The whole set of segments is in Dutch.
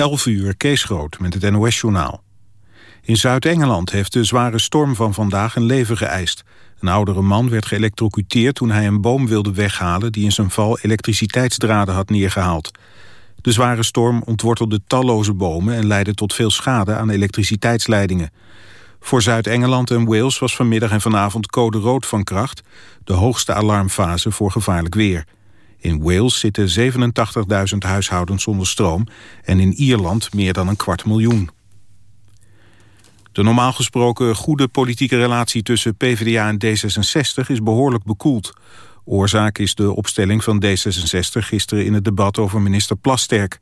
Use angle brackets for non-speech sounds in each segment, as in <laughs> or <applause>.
11 uur, Kees Groot met het NOS-journaal. In Zuid-Engeland heeft de zware storm van vandaag een leven geëist. Een oudere man werd geëlectrocuteerd toen hij een boom wilde weghalen... die in zijn val elektriciteitsdraden had neergehaald. De zware storm ontwortelde talloze bomen... en leidde tot veel schade aan elektriciteitsleidingen. Voor Zuid-Engeland en Wales was vanmiddag en vanavond code rood van kracht... de hoogste alarmfase voor gevaarlijk weer... In Wales zitten 87.000 huishoudens zonder stroom... en in Ierland meer dan een kwart miljoen. De normaal gesproken goede politieke relatie tussen PvdA en D66 is behoorlijk bekoeld. Oorzaak is de opstelling van D66 gisteren in het debat over minister Plasterk.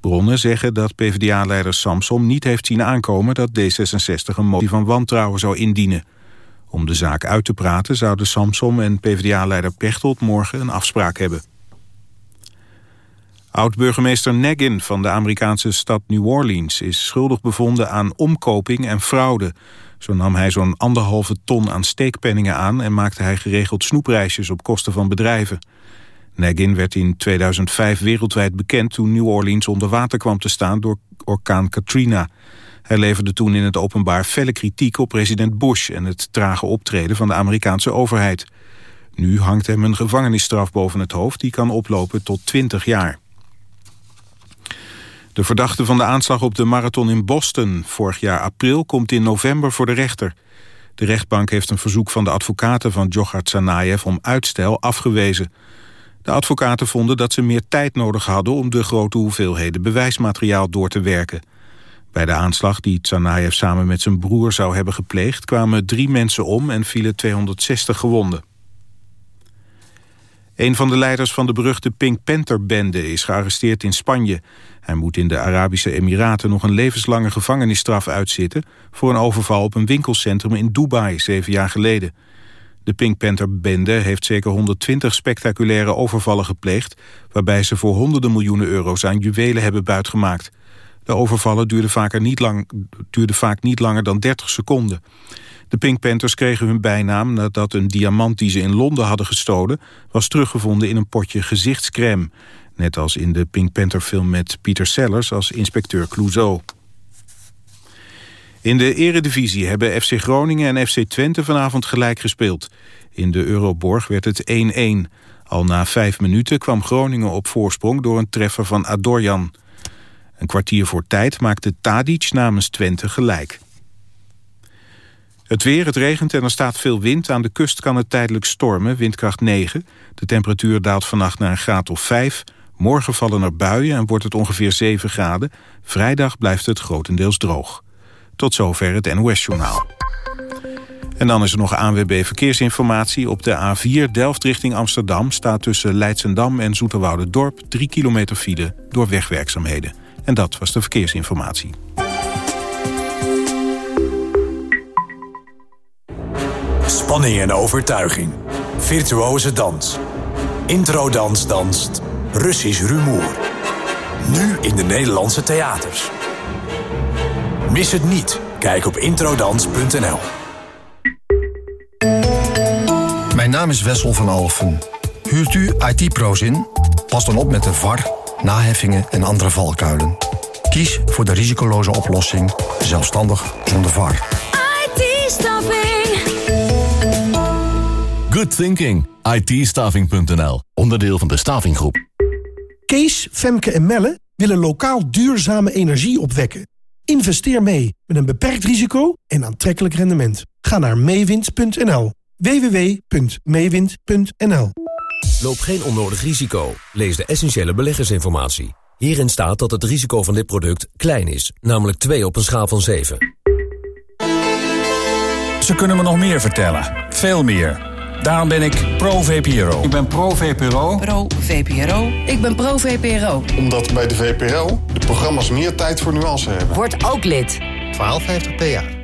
Bronnen zeggen dat PvdA-leider Samsom niet heeft zien aankomen dat D66 een motie van wantrouwen zou indienen. Om de zaak uit te praten zouden Samsom en PvdA-leider Pechtold morgen een afspraak hebben. Oud-burgemeester Neggin van de Amerikaanse stad New Orleans... is schuldig bevonden aan omkoping en fraude. Zo nam hij zo'n anderhalve ton aan steekpenningen aan... en maakte hij geregeld snoepreisjes op kosten van bedrijven. Neggin werd in 2005 wereldwijd bekend toen New Orleans onder water kwam te staan door orkaan Katrina. Hij leverde toen in het openbaar felle kritiek op president Bush... en het trage optreden van de Amerikaanse overheid. Nu hangt hem een gevangenisstraf boven het hoofd... die kan oplopen tot 20 jaar. De verdachte van de aanslag op de marathon in Boston vorig jaar april... komt in november voor de rechter. De rechtbank heeft een verzoek van de advocaten van Djokhar Tsarnaev... om uitstel afgewezen. De advocaten vonden dat ze meer tijd nodig hadden... om de grote hoeveelheden bewijsmateriaal door te werken. Bij de aanslag die Tsarnaev samen met zijn broer zou hebben gepleegd... kwamen drie mensen om en vielen 260 gewonden. Een van de leiders van de beruchte Pink Panther-bende is gearresteerd in Spanje. Hij moet in de Arabische Emiraten nog een levenslange gevangenisstraf uitzitten... voor een overval op een winkelcentrum in Dubai zeven jaar geleden. De Pink Panther-bende heeft zeker 120 spectaculaire overvallen gepleegd... waarbij ze voor honderden miljoenen euro's aan juwelen hebben buitgemaakt. De overvallen duurden, niet lang, vaak niet langer dan 30 seconden. De Pink Panthers kregen hun bijnaam nadat een diamant die ze in Londen hadden gestolen... was teruggevonden in een potje gezichtscrème. Net als in de Pink Panther film met Peter Sellers als inspecteur Clouseau. In de eredivisie hebben FC Groningen en FC Twente vanavond gelijk gespeeld. In de Euroborg werd het 1-1. Al na vijf minuten kwam Groningen op voorsprong door een treffer van Adorjan. Een kwartier voor tijd maakte Tadic namens Twente gelijk. Het weer, het regent en er staat veel wind. Aan de kust kan het tijdelijk stormen, windkracht 9. De temperatuur daalt vannacht naar een graad of 5. Morgen vallen er buien en wordt het ongeveer 7 graden. Vrijdag blijft het grotendeels droog. Tot zover het NOS-journaal. En dan is er nog ANWB Verkeersinformatie. Op de A4 Delft richting Amsterdam staat tussen Leidsendam en Dorp 3 kilometer file door wegwerkzaamheden. En dat was de verkeersinformatie. Spanning en overtuiging. Virtuoze dans. Introdans danst Russisch rumoer. Nu in de Nederlandse theaters. Mis het niet. Kijk op introdans.nl. Mijn naam is Wessel van Alfen. Huurt u IT-pro's in? Pas dan op met de VAR, naheffingen en andere valkuilen. Kies voor de risicoloze oplossing, zelfstandig zonder VAR. IT-staffing. Good thinking. it Onderdeel van de Stavinggroep. Kees, Femke en Melle willen lokaal duurzame energie opwekken. Investeer mee met een beperkt risico en aantrekkelijk rendement. Ga naar meewind.nl. www.meewind.nl Loop geen onnodig risico. Lees de essentiële beleggersinformatie. Hierin staat dat het risico van dit product klein is, namelijk 2 op een schaal van 7. Ze kunnen me nog meer vertellen. Veel meer. Daarom ben ik pro-VPRO. Ik ben pro-VPRO. Pro-VPRO. Ik ben pro-VPRO. Omdat bij de VPRO de programma's meer tijd voor nuance hebben. Word ook lid. 1250 PA.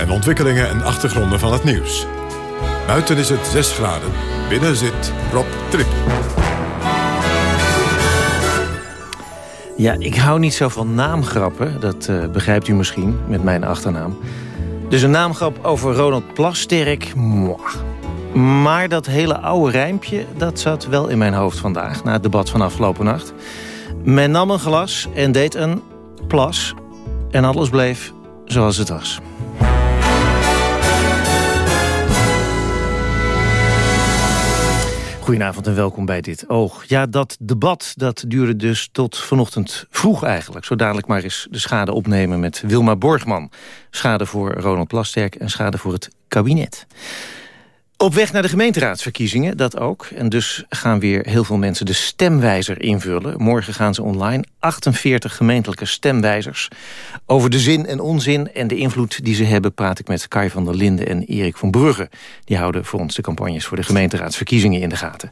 en ontwikkelingen en achtergronden van het nieuws. Buiten is het 6 graden, binnen zit Rob Trip. Ja, ik hou niet zo van naamgrappen, dat uh, begrijpt u misschien met mijn achternaam. Dus een naamgrap over Ronald Plasterk, moi. Maar dat hele oude rijmpje, dat zat wel in mijn hoofd vandaag... na het debat van afgelopen nacht. Men nam een glas en deed een plas. En alles bleef zoals het was. Goedenavond en welkom bij dit Oog. Ja, dat debat dat duurde dus tot vanochtend vroeg eigenlijk. Zo dadelijk maar eens de schade opnemen met Wilma Borgman. Schade voor Ronald Plasterk en schade voor het kabinet. Op weg naar de gemeenteraadsverkiezingen, dat ook. En dus gaan weer heel veel mensen de stemwijzer invullen. Morgen gaan ze online. 48 gemeentelijke stemwijzers. Over de zin en onzin en de invloed die ze hebben... praat ik met Kai van der Linden en Erik van Brugge. Die houden voor ons de campagnes voor de gemeenteraadsverkiezingen in de gaten.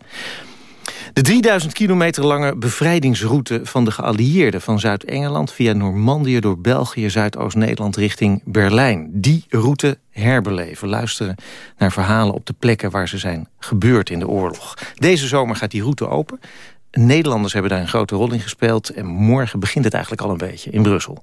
De 3000 kilometer lange bevrijdingsroute van de geallieerden... van Zuid-Engeland via Normandië door België, Zuidoost-Nederland richting Berlijn. Die route herbeleven, luisteren naar verhalen op de plekken... waar ze zijn gebeurd in de oorlog. Deze zomer gaat die route open. Nederlanders hebben daar een grote rol in gespeeld... en morgen begint het eigenlijk al een beetje in Brussel.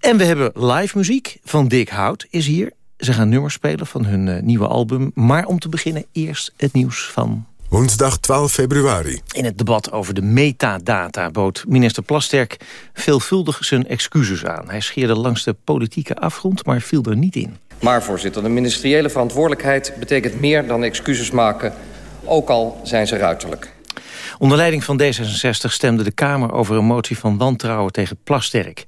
En we hebben live muziek van Dick Hout is hier. Ze gaan nummers spelen van hun uh, nieuwe album. Maar om te beginnen eerst het nieuws van Woensdag 12 februari. In het debat over de metadata bood minister Plasterk veelvuldig zijn excuses aan. Hij scheerde langs de politieke afgrond, maar viel er niet in. Maar voorzitter, de ministeriële verantwoordelijkheid betekent meer dan excuses maken, ook al zijn ze ruiterlijk. Onder leiding van D66 stemde de Kamer over een motie van wantrouwen tegen Plasterk.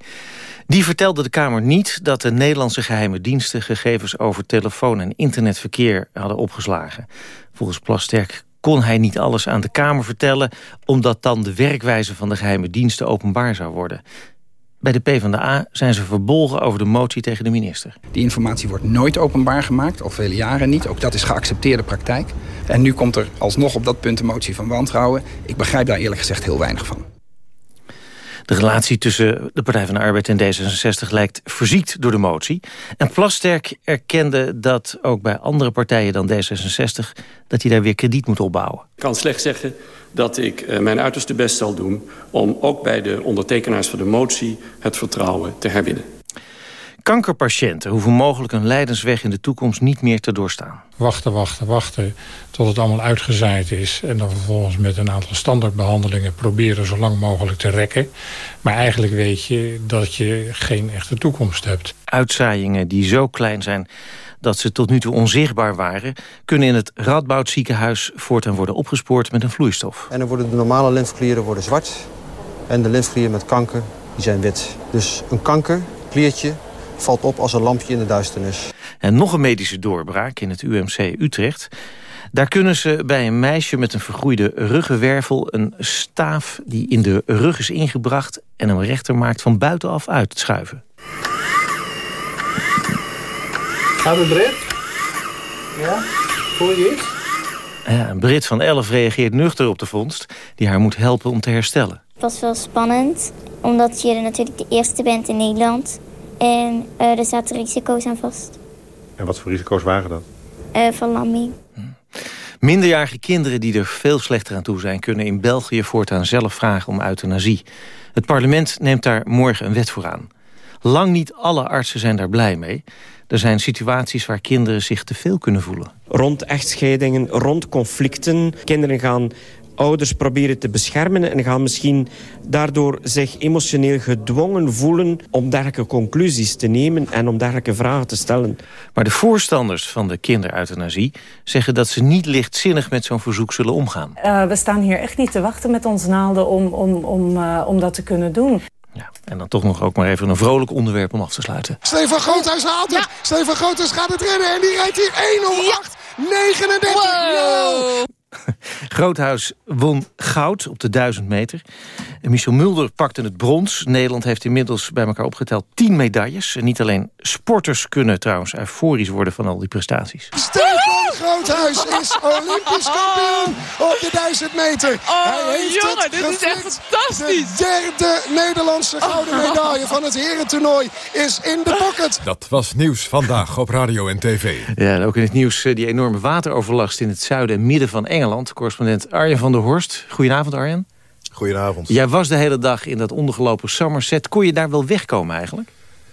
Die vertelde de Kamer niet dat de Nederlandse geheime diensten... gegevens over telefoon- en internetverkeer hadden opgeslagen. Volgens Plasterk kon hij niet alles aan de Kamer vertellen... omdat dan de werkwijze van de geheime diensten openbaar zou worden. Bij de PvdA zijn ze verbolgen over de motie tegen de minister. Die informatie wordt nooit openbaar gemaakt, al vele jaren niet. Ook dat is geaccepteerde praktijk. En nu komt er alsnog op dat punt een motie van wantrouwen. Ik begrijp daar eerlijk gezegd heel weinig van. De relatie tussen de Partij van de Arbeid en D66 lijkt verziekt door de motie. En Plasterk erkende dat ook bij andere partijen dan D66... dat hij daar weer krediet moet opbouwen. Ik kan slechts zeggen dat ik uh, mijn uiterste best zal doen... om ook bij de ondertekenaars van de motie het vertrouwen te herwinnen. Kankerpatiënten hoeven mogelijk een lijdensweg in de toekomst niet meer te doorstaan. Wachten, wachten, wachten tot het allemaal uitgezaaid is. En dan vervolgens met een aantal standaardbehandelingen proberen zo lang mogelijk te rekken. Maar eigenlijk weet je dat je geen echte toekomst hebt. Uitzaaiingen die zo klein zijn dat ze tot nu toe onzichtbaar waren... kunnen in het Radboud ziekenhuis voortaan worden opgespoord met een vloeistof. En dan worden de normale lymfeklieren worden zwart. En de lymfeklieren met kanker die zijn wit. Dus een kankerkliertje valt op als een lampje in de duisternis. En nog een medische doorbraak in het UMC Utrecht. Daar kunnen ze bij een meisje met een vergroeide ruggenwervel... een staaf die in de rug is ingebracht en hem rechter maakt van buitenaf uit schuiven. Gaat het Brit? Ja? Voel je iets? Ja, Brit van 11 reageert nuchter op de vondst... die haar moet helpen om te herstellen. Het was wel spannend, omdat je natuurlijk de eerste bent in Nederland... En uh, er zaten risico's aan vast. En wat voor risico's waren dat? Uh, verlamming. Minderjarige kinderen die er veel slechter aan toe zijn... kunnen in België voortaan zelf vragen om euthanasie. Het parlement neemt daar morgen een wet voor aan. Lang niet alle artsen zijn daar blij mee. Er zijn situaties waar kinderen zich te veel kunnen voelen. Rond echtscheidingen, rond conflicten. Kinderen gaan ouders proberen te beschermen... en gaan misschien daardoor zich emotioneel gedwongen voelen... om dergelijke conclusies te nemen en om dergelijke vragen te stellen. Maar de voorstanders van de kindereuthanasie... zeggen dat ze niet lichtzinnig met zo'n verzoek zullen omgaan. Uh, we staan hier echt niet te wachten met onze naalden om, om, om, uh, om dat te kunnen doen. Ja, en dan toch nog ook maar even een vrolijk onderwerp om af te sluiten. Stefan Groothuis haalt het. Ja. Stefan Groothuis gaat het redden en die rijdt hier 108. 39. Wow. <laughs> Groothuis won goud op de 1000 meter. En Michel Mulder pakte het brons. Nederland heeft inmiddels bij elkaar opgeteld 10 medailles. En niet alleen sporters kunnen trouwens euforisch worden van al die prestaties. Stefan Groothuis is Olympisch kampioen op de 1000 meter. Oh, Hij heeft jongen, het dit is echt fantastisch. De derde Nederlandse gouden <laughs> medaille van het herentoernooi is in de pocket. Dat was Nieuws Vandaag op Radio en TV. Ja, en ook in het nieuws eh, die enorme wateroverlast in het zuiden en midden van Engeland. Correspondent Arjen van der Horst. Goedenavond Arjen. Goedenavond. Jij was de hele dag in dat ondergelopen Somerset. Kon je daar wel wegkomen eigenlijk?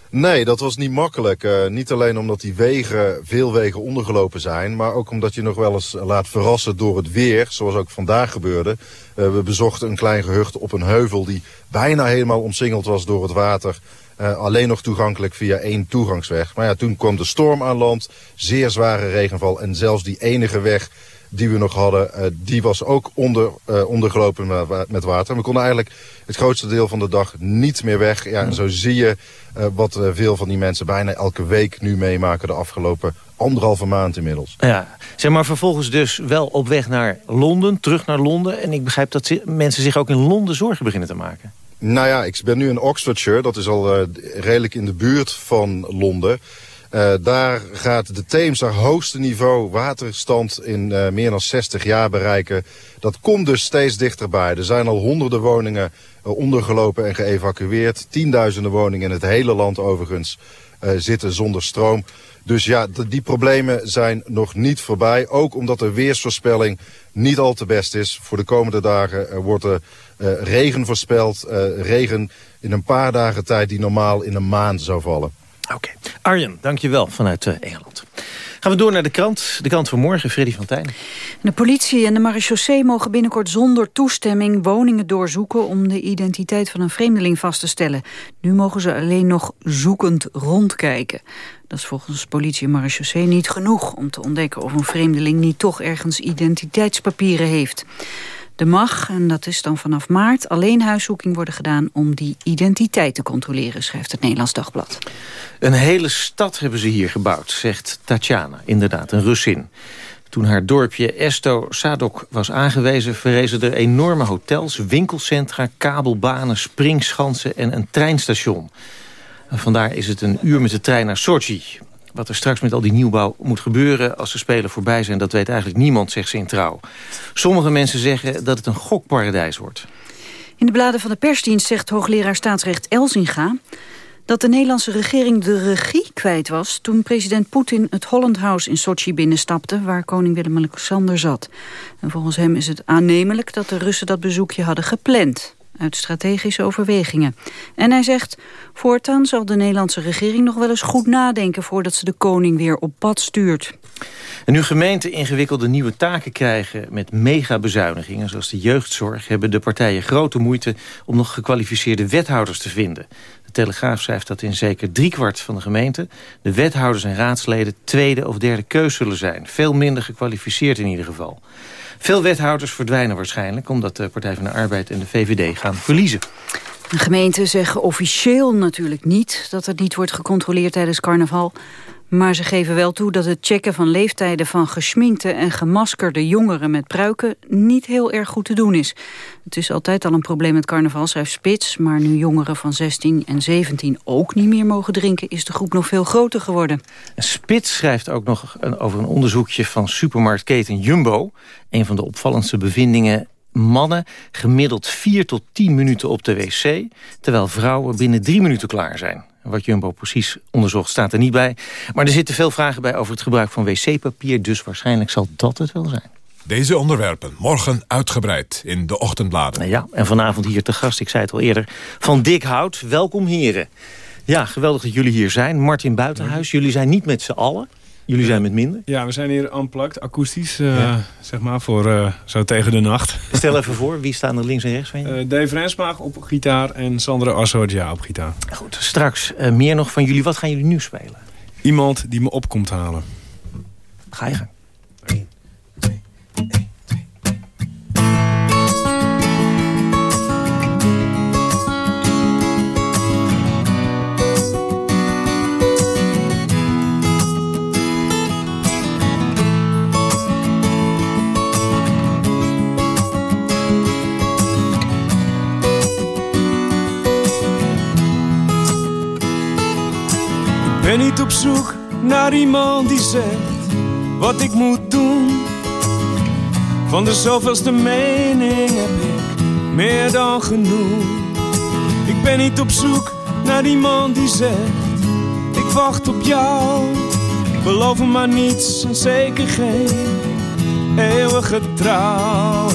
Nee, dat was niet makkelijk. Eh, niet alleen omdat die wegen, veel wegen ondergelopen zijn... maar ook omdat je nog wel eens laat verrassen door het weer... zoals ook vandaag gebeurde. Eh, we bezochten een klein gehucht op een heuvel... die bijna helemaal omsingeld was door het water... Eh, alleen nog toegankelijk via één toegangsweg. Maar ja, toen kwam de storm aan land, zeer zware regenval... en zelfs die enige weg die we nog hadden, eh, die was ook onder, eh, ondergelopen met wa- met water. We konden eigenlijk het grootste deel van de dag niet meer weg. Ja, en zo zie je eh, wat veel van die mensen bijna elke week nu meemaken... de afgelopen anderhalve maand inmiddels. Ja, zeg maar vervolgens dus wel op weg naar Londen, terug naar Londen. En ik begrijp dat mensen zich ook in Londen zorgen beginnen te maken. Nou ja, ik ben nu in Oxfordshire. Dat is al redelijk in de buurt van Londen. Eh, daar gaat de Theems haar hoogste niveau waterstand in eh, meer dan 60 jaar bereiken. Dat komt dus steeds dichterbij. Er zijn al honderden woningen eh, ondergelopen en geëvacueerd. Tienduizenden woningen in het hele land overigens zitten zonder stroom. Dus ja, die problemen zijn nog niet voorbij. Ook omdat de weersvoorspelling niet al te best is. Voor de komende dagen wordt er regen voorspeld. regen in een paar dagen tijd die normaal in een maand zou vallen. Arjen, dankjewel vanuit eh, Engeland. Gaan we door naar de krant. De krant van morgen, Freddy van Tijn. De politie en de marechaussee mogen binnenkort zonder toestemming woningen doorzoeken om de identiteit van een vreemdeling vast te stellen. Nu mogen ze alleen nog zoekend rondkijken. Dat is volgens politie en marechaussee niet genoeg om te ontdekken of een vreemdeling niet toch ergens identiteitspapieren heeft. Er mag, en dat is dan vanaf maart, alleen huiszoeking worden gedaan om die identiteit te controleren, schrijft het Nederlands Dagblad. Een hele stad hebben ze hier gebouwd, zegt Tatjana. Inderdaad, een Russin. Toen haar dorpje Esto Sadok was aangewezen... verrezen er enorme hotels, winkelcentra, kabelbanen, springschansen... en een treinstation. Vandaar is het een uur met de trein naar Sochi. Wat er straks met al die nieuwbouw moet gebeuren als de Spelen voorbij zijn... dat weet eigenlijk niemand, zegt ze in trouw. Sommige mensen zeggen dat het een gokparadijs wordt. In de bladen van de persdienst zegt hoogleraar staatsrecht Elzinga... dat de Nederlandse regering de regie kwijt was... toen president Poetin het Holland House in Sochi binnenstapte... waar koning Willem-Alexander zat. En volgens hem is het aannemelijk dat de Russen dat bezoekje hadden gepland uit strategische overwegingen. En hij zegt, voortaan zal de Nederlandse regering nog wel eens goed nadenken... voordat ze de koning weer op pad stuurt. En nu gemeenten ingewikkelde nieuwe taken krijgen met megabezuinigingen, zoals de jeugdzorg, hebben de partijen grote moeite om nog gekwalificeerde wethouders te vinden. De Telegraaf schrijft dat in zeker driekwart van de gemeenten de wethouders en raadsleden tweede of derde keus zullen zijn. Veel minder gekwalificeerd in ieder geval. Veel wethouders verdwijnen waarschijnlijk omdat de Partij van de Arbeid en de VVD gaan verliezen. De gemeenten zeggen officieel natuurlijk niet dat er niet wordt gecontroleerd tijdens carnaval. Maar ze geven wel toe dat het checken van leeftijden van geschminkte en gemaskerde jongeren met pruiken niet heel erg goed te doen is. Het is altijd al een probleem met carnaval, schrijft Spits. Maar nu jongeren van 16 en 17 ook niet meer mogen drinken, is de groep nog veel groter geworden. En Spits schrijft ook nog over een onderzoekje van supermarktketen Jumbo. Een van de opvallendste bevindingen mannen gemiddeld 4 tot 10 minuten op de wc... terwijl vrouwen binnen 3 minuten klaar zijn. Wat Jumbo precies onderzocht staat er niet bij. Maar er zitten veel vragen bij over het gebruik van wc-papier... dus waarschijnlijk zal dat het wel zijn. Deze onderwerpen morgen uitgebreid in de ochtendbladen. Ja, en vanavond hier te gast, ik zei het al eerder, van Dick Hout. Welkom heren. Ja, geweldig dat jullie hier zijn. Martin Buitenhuis, jullie zijn niet met z'n allen. Jullie zijn met minder. Ja, we zijn hier unplugged, akoestisch, eh, zeg maar, voor eh, zo tegen de nacht. Stel even voor, wie staan er links en rechts van je? Eh, Dave Rensmaag op gitaar en Sandra Assodia op gitaar. Goed, straks meer nog van jullie. Wat gaan jullie nu spelen? Iemand die me op komt halen. Ga je gang. Ben niet op zoek naar iemand die zegt wat ik moet doen. Van de zoveelste mening heb ik meer dan genoeg. Ik ben niet op zoek naar iemand die zegt ik wacht op jou. Beloof me maar niets en zeker geen eeuwige trouw.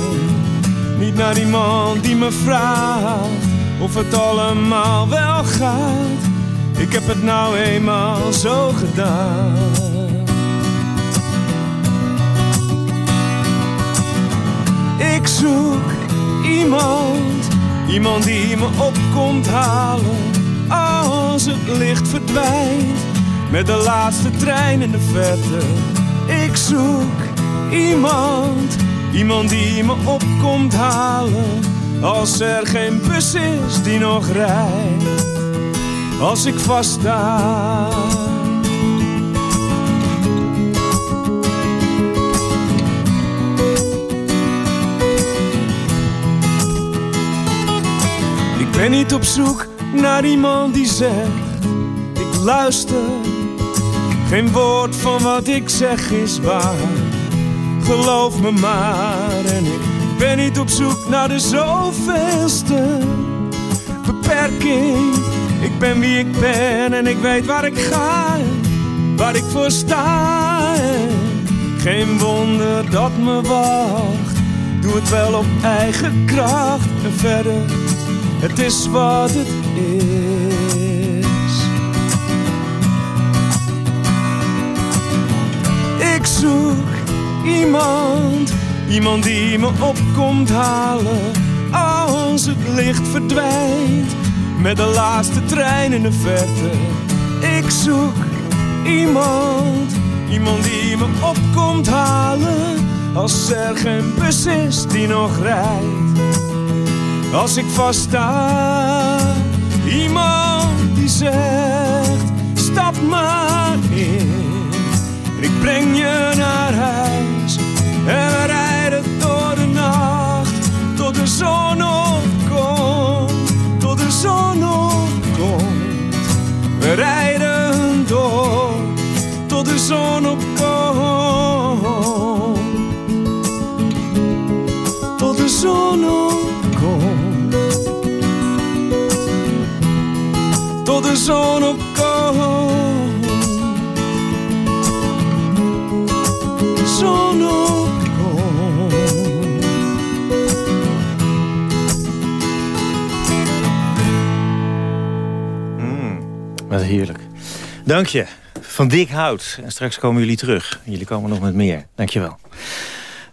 Niet naar iemand die me vraagt of het allemaal wel gaat. Ik heb het nou eenmaal zo gedaan. Ik zoek iemand, iemand die me op komt halen als het licht verdwijnt met de laatste trein in de verte. Ik zoek iemand, iemand die me op komt halen als er geen bus is die nog rijdt. Als ik vaststa. Ik ben niet op zoek naar iemand die zegt: Ik luister. Geen woord van wat ik zeg is waar. Geloof me maar. En ik ben niet op zoek naar de zoveelste beperking. Ik ben wie ik ben en ik weet waar ik ga. Waar ik voor sta. Geen wonder dat me wacht. Doe het wel op eigen kracht en verder. Het is wat het is. Ik zoek iemand, iemand die me op komt halen als het licht verdwijnt met de laatste trein in de verte. Ik zoek iemand, iemand die me op komt halen als er geen bus is die nog rijdt. Als ik vaststa, iemand die zegt: stap maar in. Ik breng je naar huis en we rijden door de nacht tot de zon opkomt, de zon opkomt. We rijden door tot de zon opkomt, tot de zon opkomt. Tot de zon opkomt. Wat heerlijk. Dank je. Van dik hout. En straks komen jullie terug. Jullie komen nog met meer. Dank je wel.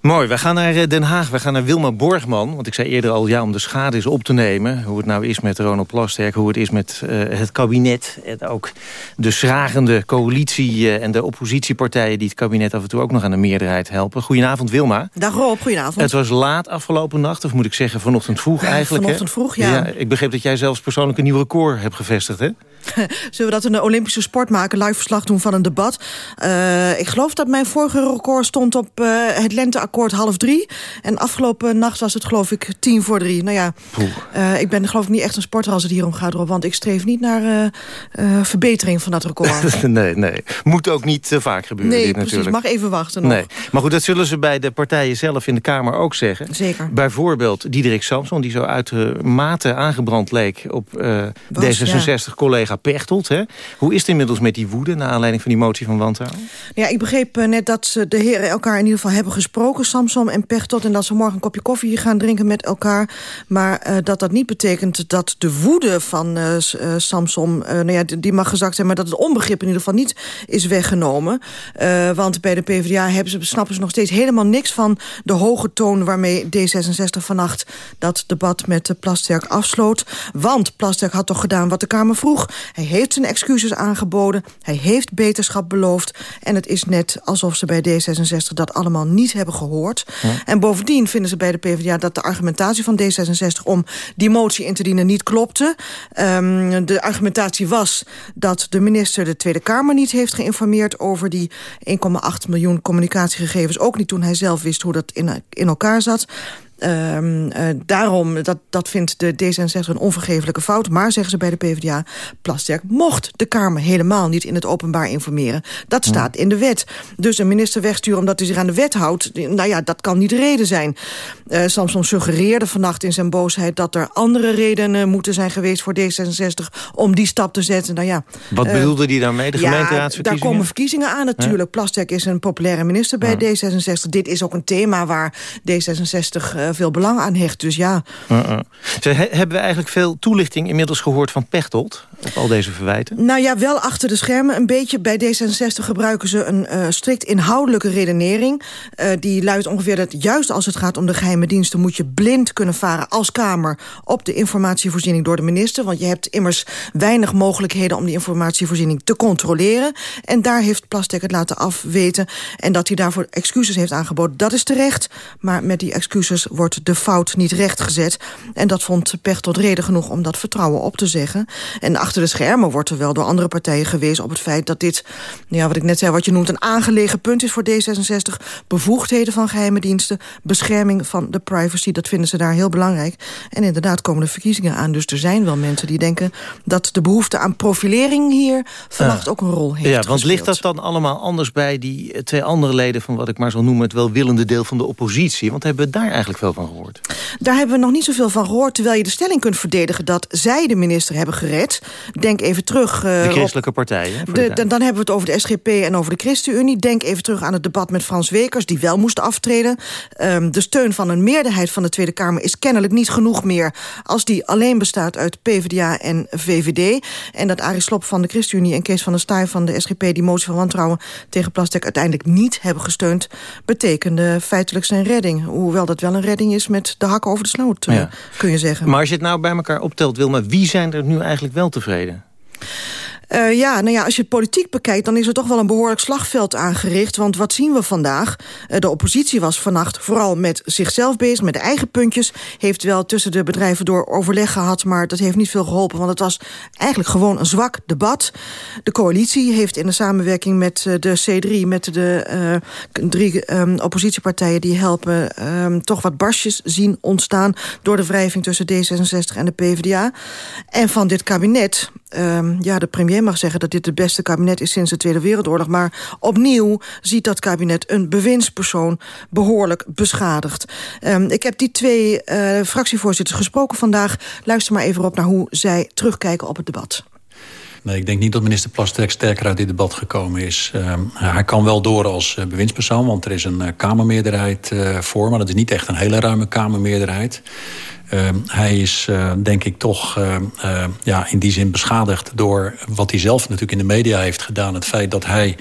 Mooi, we gaan naar eh, Den Haag. We gaan naar Wilma Borgman. Want ik zei eerder al, ja, om de schade eens op te nemen. Hoe het nou is met Ronald Plasterk. Hoe het is met uh, het kabinet. En ook de schragende coalitie uh, en de oppositiepartijen... die het kabinet af en toe ook nog aan de meerderheid helpen. Goedenavond, Wilma. Dag Rob, goedenavond. Het was laat afgelopen nacht, of moet ik zeggen vanochtend vroeg eigenlijk. Vanochtend vroeg, ja. ja. Ik begreep dat jij zelfs persoonlijk een nieuw record hebt gevestigd, hè? <laughs> Zullen we dat in de Olympische sport maken? Live verslag doen van een debat. Uh, ik geloof dat mijn vorige record stond op het lenteakkoord half drie. En afgelopen nacht was het geloof ik tien voor drie. Nou ja, uh, ik ben geloof ik niet echt een sporter als het hier om gaat. Want ik streef niet naar verbetering van dat record. <laughs> nee, nee. Moet ook niet te vaak gebeuren. Nee, dit, precies. Natuurlijk. Mag even wachten nog. Nee. Maar goed, dat zullen ze bij de partijen zelf in de Kamer ook zeggen. Zeker. Bijvoorbeeld Diederik Samson, die zo uitermate aangebrand leek... op D66-collega ja. Pechtold. Hè? Hoe is het inmiddels met die woede... naar aanleiding van die motie van wantrouwen? Ja, ik begreep net dat ze de heren elkaar in ieder geval hebben gesproken... Samson en Pechtold, en dat ze morgen een kopje koffie gaan drinken met elkaar. Maar uh, dat dat niet betekent dat de woede van uh, Samson... nou ja, die mag gezakt zijn, maar dat het onbegrip in ieder geval niet is weggenomen. want bij de PvdA hebben ze, snappen ze nog steeds helemaal niks van... de hoge toon waarmee D66 vannacht dat debat met Plasterk afsloot. Want Plasterk had toch gedaan wat de Kamer vroeg... Hij heeft zijn excuses aangeboden. Hij heeft beterschap beloofd. En het is net alsof ze bij D66 dat allemaal niet hebben gehoord. Ja. En bovendien vinden ze bij de PvdA dat de argumentatie van D66... om die motie in te dienen niet klopte. Um, de argumentatie was dat de minister de Tweede Kamer niet heeft geïnformeerd... over die 1,8 miljoen communicatiegegevens. Ook niet toen hij zelf wist hoe dat in, in elkaar zat. Ehm, daarom, dat, dat vindt de D66 een onvergeeflijke fout. Maar, zeggen ze bij de PvdA, Plasterk mocht de Kamer helemaal niet in het openbaar informeren. Dat staat in de wet. Dus een minister wegsturen omdat hij zich aan de wet houdt... nou ja, dat kan niet de reden zijn. Uh, Samson suggereerde vannacht in zijn boosheid... dat er andere redenen moeten zijn geweest voor D66... om die stap te zetten. Nou ja, Wat uh, bedoelde die daarmee, de ja, gemeenteraadsverkiezingen? daar komen verkiezingen aan natuurlijk. Ja. Plasterk is een populaire minister bij ja. D66. Dit is ook een thema waar D66 uh, veel belang aan hecht. Dus ja. -uh. hebben we eigenlijk veel toelichting inmiddels gehoord van Pechtold... op al deze verwijten? Nou ja, wel achter de schermen een beetje. Bij D66 gebruiken ze een uh, strikt inhoudelijke redenering. Die luidt ongeveer dat juist als het gaat om de geheime diensten... moet je blind kunnen varen als Kamer op de informatievoorziening door de minister. Want je hebt immers weinig mogelijkheden om die informatievoorziening te controleren. En daar heeft Plastek het laten afweten. En dat hij daarvoor excuses heeft aangeboden, dat is terecht. Maar met die excuses wordt de fout niet rechtgezet. En dat vond Pech tot reden genoeg om dat vertrouwen op te zeggen. En achter de schermen wordt er wel door andere partijen gewezen op het feit dat dit, ja, wat ik net zei, wat je noemt een aangelegen punt is voor D66. Bevoegdheden van geheime diensten, bescherming van de privacy, dat vinden ze daar heel belangrijk. En inderdaad komen de verkiezingen aan, dus er zijn wel mensen die denken dat de behoefte aan profilering hier vannacht ook een rol heeft Ja, want gespeeld. ligt dat dan allemaal anders bij die twee andere leden van wat ik maar zal noemen het welwillende deel van de oppositie? Want hebben we daar eigenlijk veel van gehoord? Daar hebben we nog niet zoveel van gehoord, terwijl je de stelling kunt verdedigen dat zij de minister hebben gered. Denk even terug. Uh, de christelijke partijen. De, de, dan hebben we het over de SGP en over de ChristenUnie. Denk even terug aan het debat met Frans Wekers, die wel moest aftreden. Um, de steun van een meerderheid van de Tweede Kamer is kennelijk niet genoeg meer... als die alleen bestaat uit PvdA en VVD. En dat Arie Slob van de ChristenUnie en Kees van der Staaij van de SGP... die motie van wantrouwen tegen Plastek uiteindelijk niet hebben gesteund... betekende feitelijk zijn redding. Hoewel dat wel een redding is met de hakken over de sloot, ja. kun je zeggen. Maar als je het nou bij elkaar optelt, Wilma... wie zijn er nu eigenlijk wel tevreden? Uh, ja, nou ja, als je het politiek bekijkt... dan is er toch wel een behoorlijk slagveld aangericht. Want wat zien we vandaag? Uh, de oppositie was vannacht vooral met zichzelf bezig... met de eigen puntjes. Heeft wel tussen de bedrijven door overleg gehad... maar dat heeft niet veel geholpen. Want het was eigenlijk gewoon een zwak debat. De coalitie heeft in de samenwerking met uh, de C3... met de drie um, oppositiepartijen die helpen... Um, toch wat barsjes zien ontstaan... door de wrijving tussen D66 en de PvdA. En van dit kabinet... Um, ja, de premier mag zeggen dat dit het beste kabinet is sinds de Tweede Wereldoorlog. Maar opnieuw ziet dat kabinet een bewindspersoon behoorlijk beschadigd. Um, ik heb die twee uh, fractievoorzitters gesproken vandaag. Luister maar even op naar hoe zij terugkijken op het debat. Nee, ik denk niet dat minister Plasterk sterker uit dit debat gekomen is. Uh, hij kan wel door als uh, bewindspersoon, want er is een uh, Kamermeerderheid voor... maar dat is niet echt een hele ruime Kamermeerderheid. Uh, hij is, uh, denk ik, toch uh, uh, ja, in die zin beschadigd door wat hij zelf natuurlijk in de media heeft gedaan. Het feit dat hij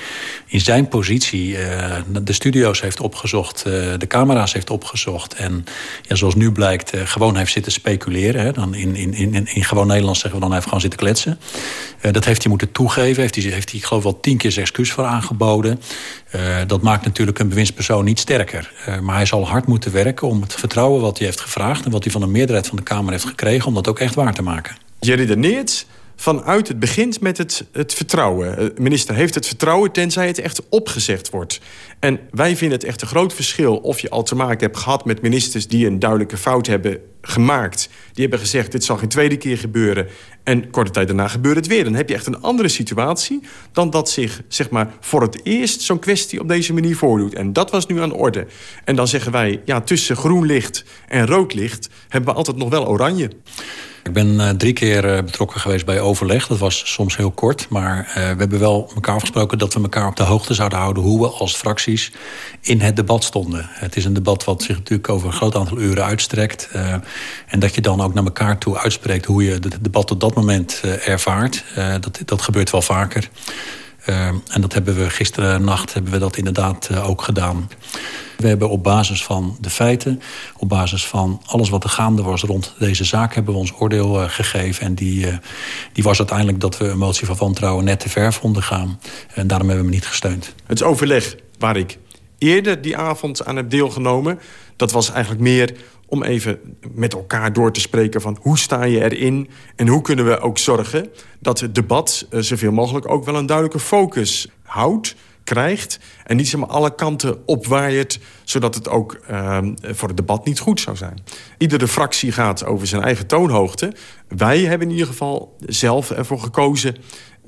in zijn positie uh, de studio's heeft opgezocht, de camera's heeft opgezocht. En ja, zoals nu blijkt, gewoon heeft zitten speculeren. Hè. Dan in, in, in, in gewoon Nederlands zeggen we dan hij heeft gewoon zitten kletsen. Dat heeft hij moeten toegeven. Heeft hij, heeft hij, ik geloof wel tien keer zijn excuus voor aangeboden. Dat maakt natuurlijk een bewindspersoon niet sterker. Maar hij zal hard moeten werken om het vertrouwen wat hij heeft gevraagd... en wat hij van de meerderheid van de Kamer heeft gekregen... om dat ook echt waar te maken. Je redeneert vanuit het begint met het, het vertrouwen. De minister heeft het vertrouwen tenzij het echt opgezegd wordt. En wij vinden het echt een groot verschil... of je al te maken hebt gehad met ministers die een duidelijke fout hebben gemaakt. Die hebben gezegd, dit zal geen tweede keer gebeuren. En korte tijd daarna gebeurt het weer. Dan heb je echt een andere situatie... dan dat zich zeg maar, voor het eerst zo'n kwestie op deze manier voordoet. En dat was nu aan de orde. En dan zeggen wij, ja, tussen groen licht en rood licht... hebben we altijd nog wel oranje. Ik ben uh, drie keer uh, betrokken geweest bij overleg. Dat was soms heel kort, maar uh, we hebben wel elkaar afgesproken... dat we elkaar op de hoogte zouden houden... hoe we als in het debat stonden. Het is een debat wat zich natuurlijk over een groot aantal uren uitstrekt. en dat je dan ook naar elkaar toe uitspreekt... hoe je het debat op dat moment ervaart. dat, dat gebeurt wel vaker. en dat hebben we gisteren nacht hebben we dat inderdaad ook gedaan. We hebben op basis van de feiten, op basis van alles wat er gaande was rond deze zaak... hebben we ons oordeel gegeven. En die, die was uiteindelijk dat we een motie van wantrouwen net te ver vonden gaan. En daarom hebben we hem niet gesteund. Het overleg waar ik eerder die avond aan heb deelgenomen... dat was eigenlijk meer om even met elkaar door te spreken van hoe sta je erin... en hoe kunnen we ook zorgen dat het debat uh, zoveel mogelijk ook wel een duidelijke focus houdt krijgt... en niet zeg maar, alle kanten opwaaiert... zodat het ook ehm, voor het debat niet goed zou zijn. Iedere fractie gaat over zijn eigen toonhoogte. Wij hebben in ieder geval zelf ervoor gekozen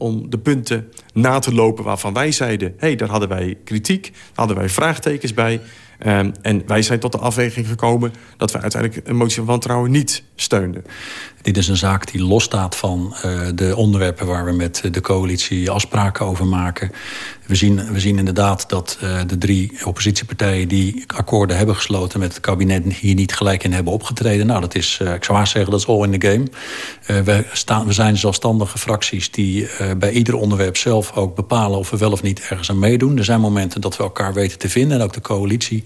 om de punten na te lopen waarvan wij zeiden... hé, hey, daar hadden wij kritiek, daar hadden wij vraagtekens bij... Um, en wij zijn tot de afweging gekomen dat we uiteindelijk een motie van wantrouwen niet steunden. Dit is een zaak die losstaat van uh, de onderwerpen waar we met de coalitie afspraken over maken. We zien, we zien inderdaad dat uh, de drie oppositiepartijen die akkoorden hebben gesloten met het kabinet hier niet gelijk in hebben opgetreden. Nou, dat is, ik zou haast zeggen, dat is all in the game. we, staan, we zijn zelfstandige fracties die bij ieder onderwerp zelf ook bepalen of we wel of niet ergens aan meedoen. Er zijn momenten dat we elkaar weten te vinden en ook de coalitie.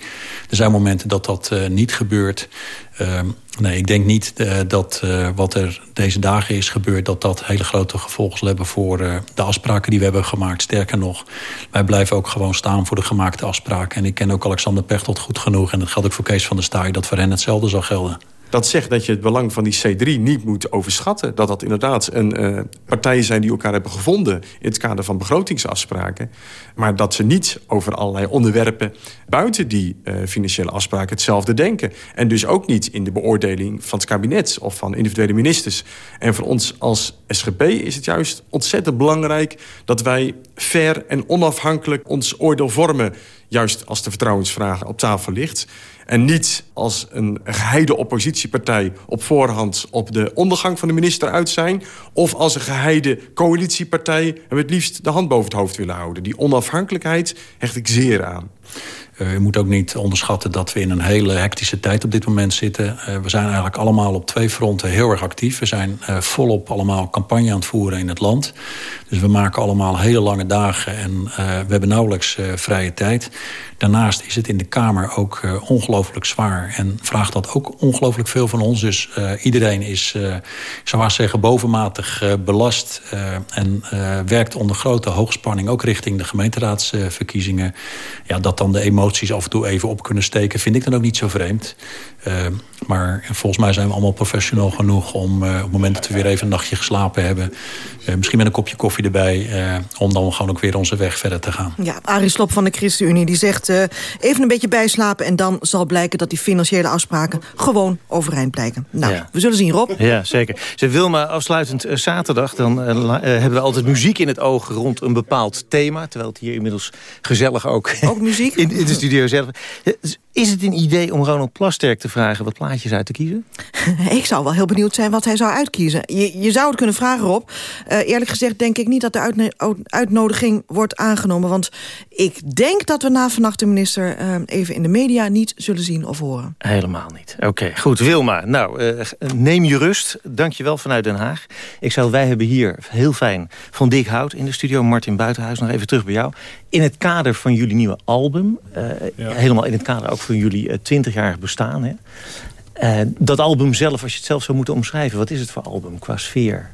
Er zijn momenten dat dat niet gebeurt. Ehm, nee, ik denk niet uh, dat uh, wat er deze dagen is gebeurd... dat dat hele grote gevolgen zal hebben voor uh, de afspraken die we hebben gemaakt. Sterker nog, wij blijven ook gewoon staan voor de gemaakte afspraken. En ik ken ook Alexander Pechtold goed genoeg... en dat geldt ook voor Kees van der Staaij... dat voor hen hetzelfde zal gelden dat zegt dat je het belang van die C3 niet moet overschatten. Dat dat inderdaad een uh, partijen zijn die elkaar hebben gevonden... in het kader van begrotingsafspraken. Maar dat ze niet over allerlei onderwerpen... buiten die uh, financiële afspraken hetzelfde denken. En dus ook niet in de beoordeling van het kabinet... of van individuele ministers. En voor ons als SGP is het juist ontzettend belangrijk... dat wij fair en onafhankelijk ons oordeel vormen... juist als de vertrouwensvraag op tafel ligt... En niet als een geheide oppositiepartij op voorhand op de ondergang van de minister uit zijn. Of als een geheide coalitiepartij we het liefst de hand boven het hoofd willen houden. Die onafhankelijkheid hecht ik zeer aan. Uh, je moet ook niet onderschatten dat we in een hele hectische tijd op dit moment zitten. Uh, we zijn eigenlijk allemaal op twee fronten heel erg actief. We zijn uh, volop allemaal campagne aan het voeren in het land. Dus we maken allemaal hele lange dagen en we hebben nauwelijks vrije tijd. Daarnaast is het in de Kamer ook uh, ongelooflijk zwaar. En vraagt dat ook ongelooflijk veel van ons. Dus uh, iedereen is, uh, zou zeggen, bovenmatig belast. en werkt onder grote hoogspanning. Ook richting de gemeenteraadsverkiezingen. ja, dat dan de emoties af en toe even op kunnen steken... vind ik dan ook niet zo vreemd. Maar volgens mij zijn we allemaal professioneel genoeg... om op het moment dat we weer even een nachtje geslapen hebben... misschien met een kopje koffie erbij... om dan gewoon ook weer onze weg verder te gaan. Ja, Arie Slop van de ChristenUnie die zegt uh, even een beetje bijslapen... en dan zal blijken dat die financiële afspraken gewoon overeind blijken. Nou, ja. we zullen zien, Rob. Ja, zeker. Ze wil maar afsluitend uh, zaterdag... dan uh, hebben we altijd muziek in het oog rond een bepaald thema... terwijl het hier inmiddels gezellig ook... Ook muziek? in, <laughs> in de studio zelf. Is het een idee om Ronald Plasterk te vragen wat plaatjes uit te kiezen? <laughs> ik zou wel heel benieuwd zijn wat hij zou uitkiezen. Je, je zou het kunnen vragen, Rob. Uh, eerlijk gezegd denk ik niet dat de uitnodiging wordt aangenomen. Want ik denk dat we na vannacht de minister uh, even in de media niet zullen zien of horen. Helemaal niet. Oké, okay, goed. Wilma, nou, uh, neem je rust. Dank je wel vanuit Den Haag. Ik zou, wij hebben hier heel fijn van Dick Hout in de studio. Martin Buitenhuis, nog even terug bij jou. In het kader van jullie nieuwe album. Ja. Helemaal in het kader ook van jullie 20-jarig bestaan. Hè? Uh, dat album zelf, als je het zelf zou moeten omschrijven... wat is het voor album qua sfeer?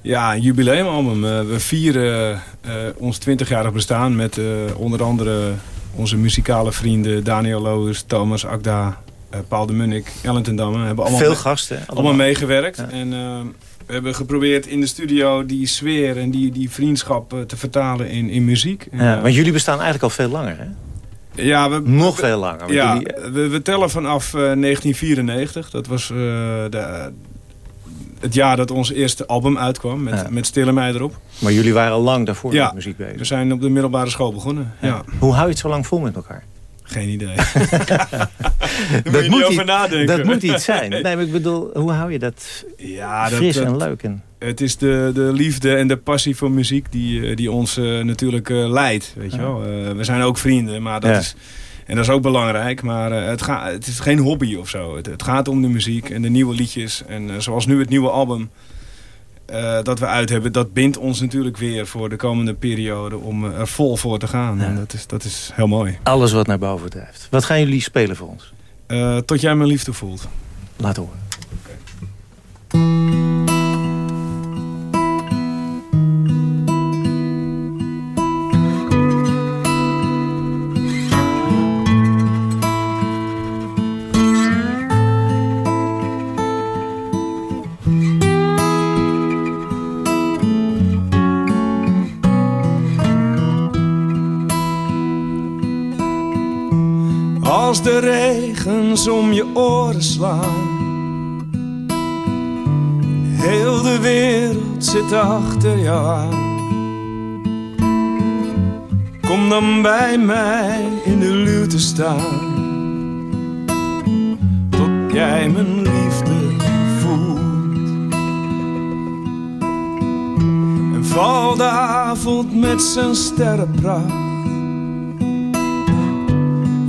Ja, een jubileumalbum. Uh, we vieren uh, ons 20-jarig bestaan met onder andere onze muzikale vrienden... Daniel Loos, Thomas Akda, Paul de Munnik, Ellen ten Damme. Hebben allemaal Veel gasten. Allemaal, allemaal meegewerkt. Ja. En we hebben geprobeerd in de studio die sfeer en die, die vriendschap te vertalen in, in muziek. Ja, maar jullie bestaan eigenlijk al veel langer, hè? Ja, we, Nog veel langer. Ja, jullie... we, we, tellen vanaf uh, 1994. Dat was uh, de, het jaar dat ons eerste album uitkwam. Met, ja. met Stille Mij erop. Maar jullie waren al lang daarvoor ja, met muziek bezig. we zijn op de middelbare school begonnen. Ja. Hoe hou je het zo lang vol met elkaar? Geen idee. <laughs> dat, moet, iets, over nadenken. dat moet iets zijn. Nee, maar ik bedoel, hoe hou je dat ja, fris dat, en leuk? En... Het is de, de liefde en de passie voor muziek die, die ons uh, natuurlijk uh, leidt. Weet je wel? Uh, we zijn ook vrienden, maar dat ja. is... En dat is ook belangrijk, maar het, gaat, het is geen hobby of zo. Het, het, gaat om de muziek en de nieuwe liedjes. En zoals nu het nieuwe album dat we uit hebben... dat bindt ons natuurlijk weer voor de komende periode om er vol voor te gaan. Ja. En dat is, dat is heel mooi. Alles wat naar boven drijft. Wat gaan jullie spelen voor ons? tot jij mijn liefde voelt. Laat horen. Okay. De regens om je oren slaan. Heel de wereld zit achter jou. Kom dan bij mij in de luw te staan. Tot jij mijn liefde voelt. En val de avond met zijn sterrenpracht.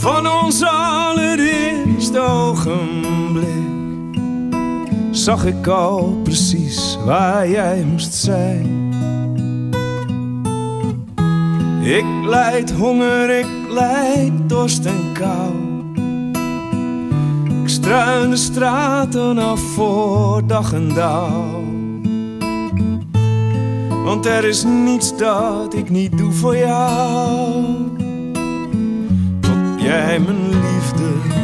Van ons allereerste ogenblik zag ik al precies waar jij moest zijn. Ik leid honger, ik leid dorst en kou. Ik struin de straten af voor dag en dauw. Want er is niets dat ik niet doe voor jou. Jij mijn liefde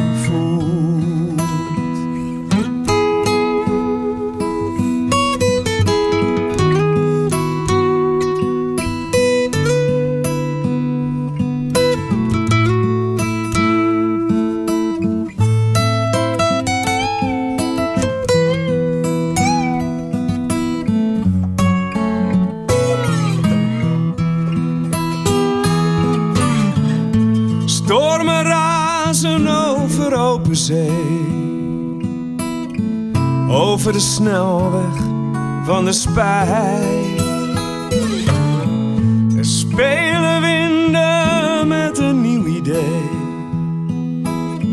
Over de snelweg van de spijt. Er spelen winden met een nieuw idee.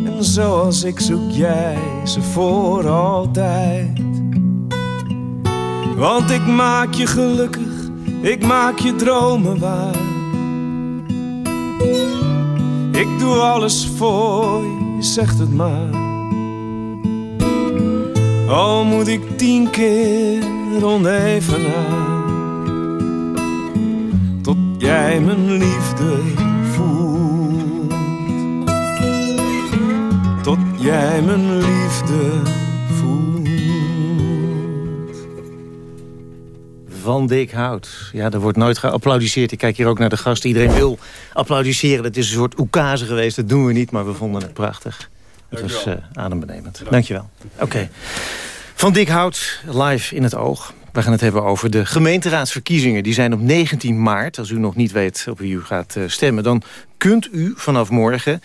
En zoals ik zoek jij ze voor altijd. Want ik maak je gelukkig, ik maak je dromen waar. Ik doe alles voor je, zegt het maar. Al moet ik tien keer oneven aan. Tot jij mijn liefde voelt. Tot jij mijn liefde voelt. Van Dick Hout. Ja, er wordt nooit geapplaudiseerd. Ik kijk hier ook naar de gasten. Iedereen wil applaudisseren. Het is een soort oekase geweest. Dat doen we niet, maar we vonden het prachtig. Het was uh, adembenemend. Dankjewel. Oké. Van Dick Hout, live in het oog. We gaan het hebben over de gemeenteraadsverkiezingen. Die zijn op 19 maart. Als u nog niet weet op wie u gaat uh, stemmen... dan kunt u vanaf morgen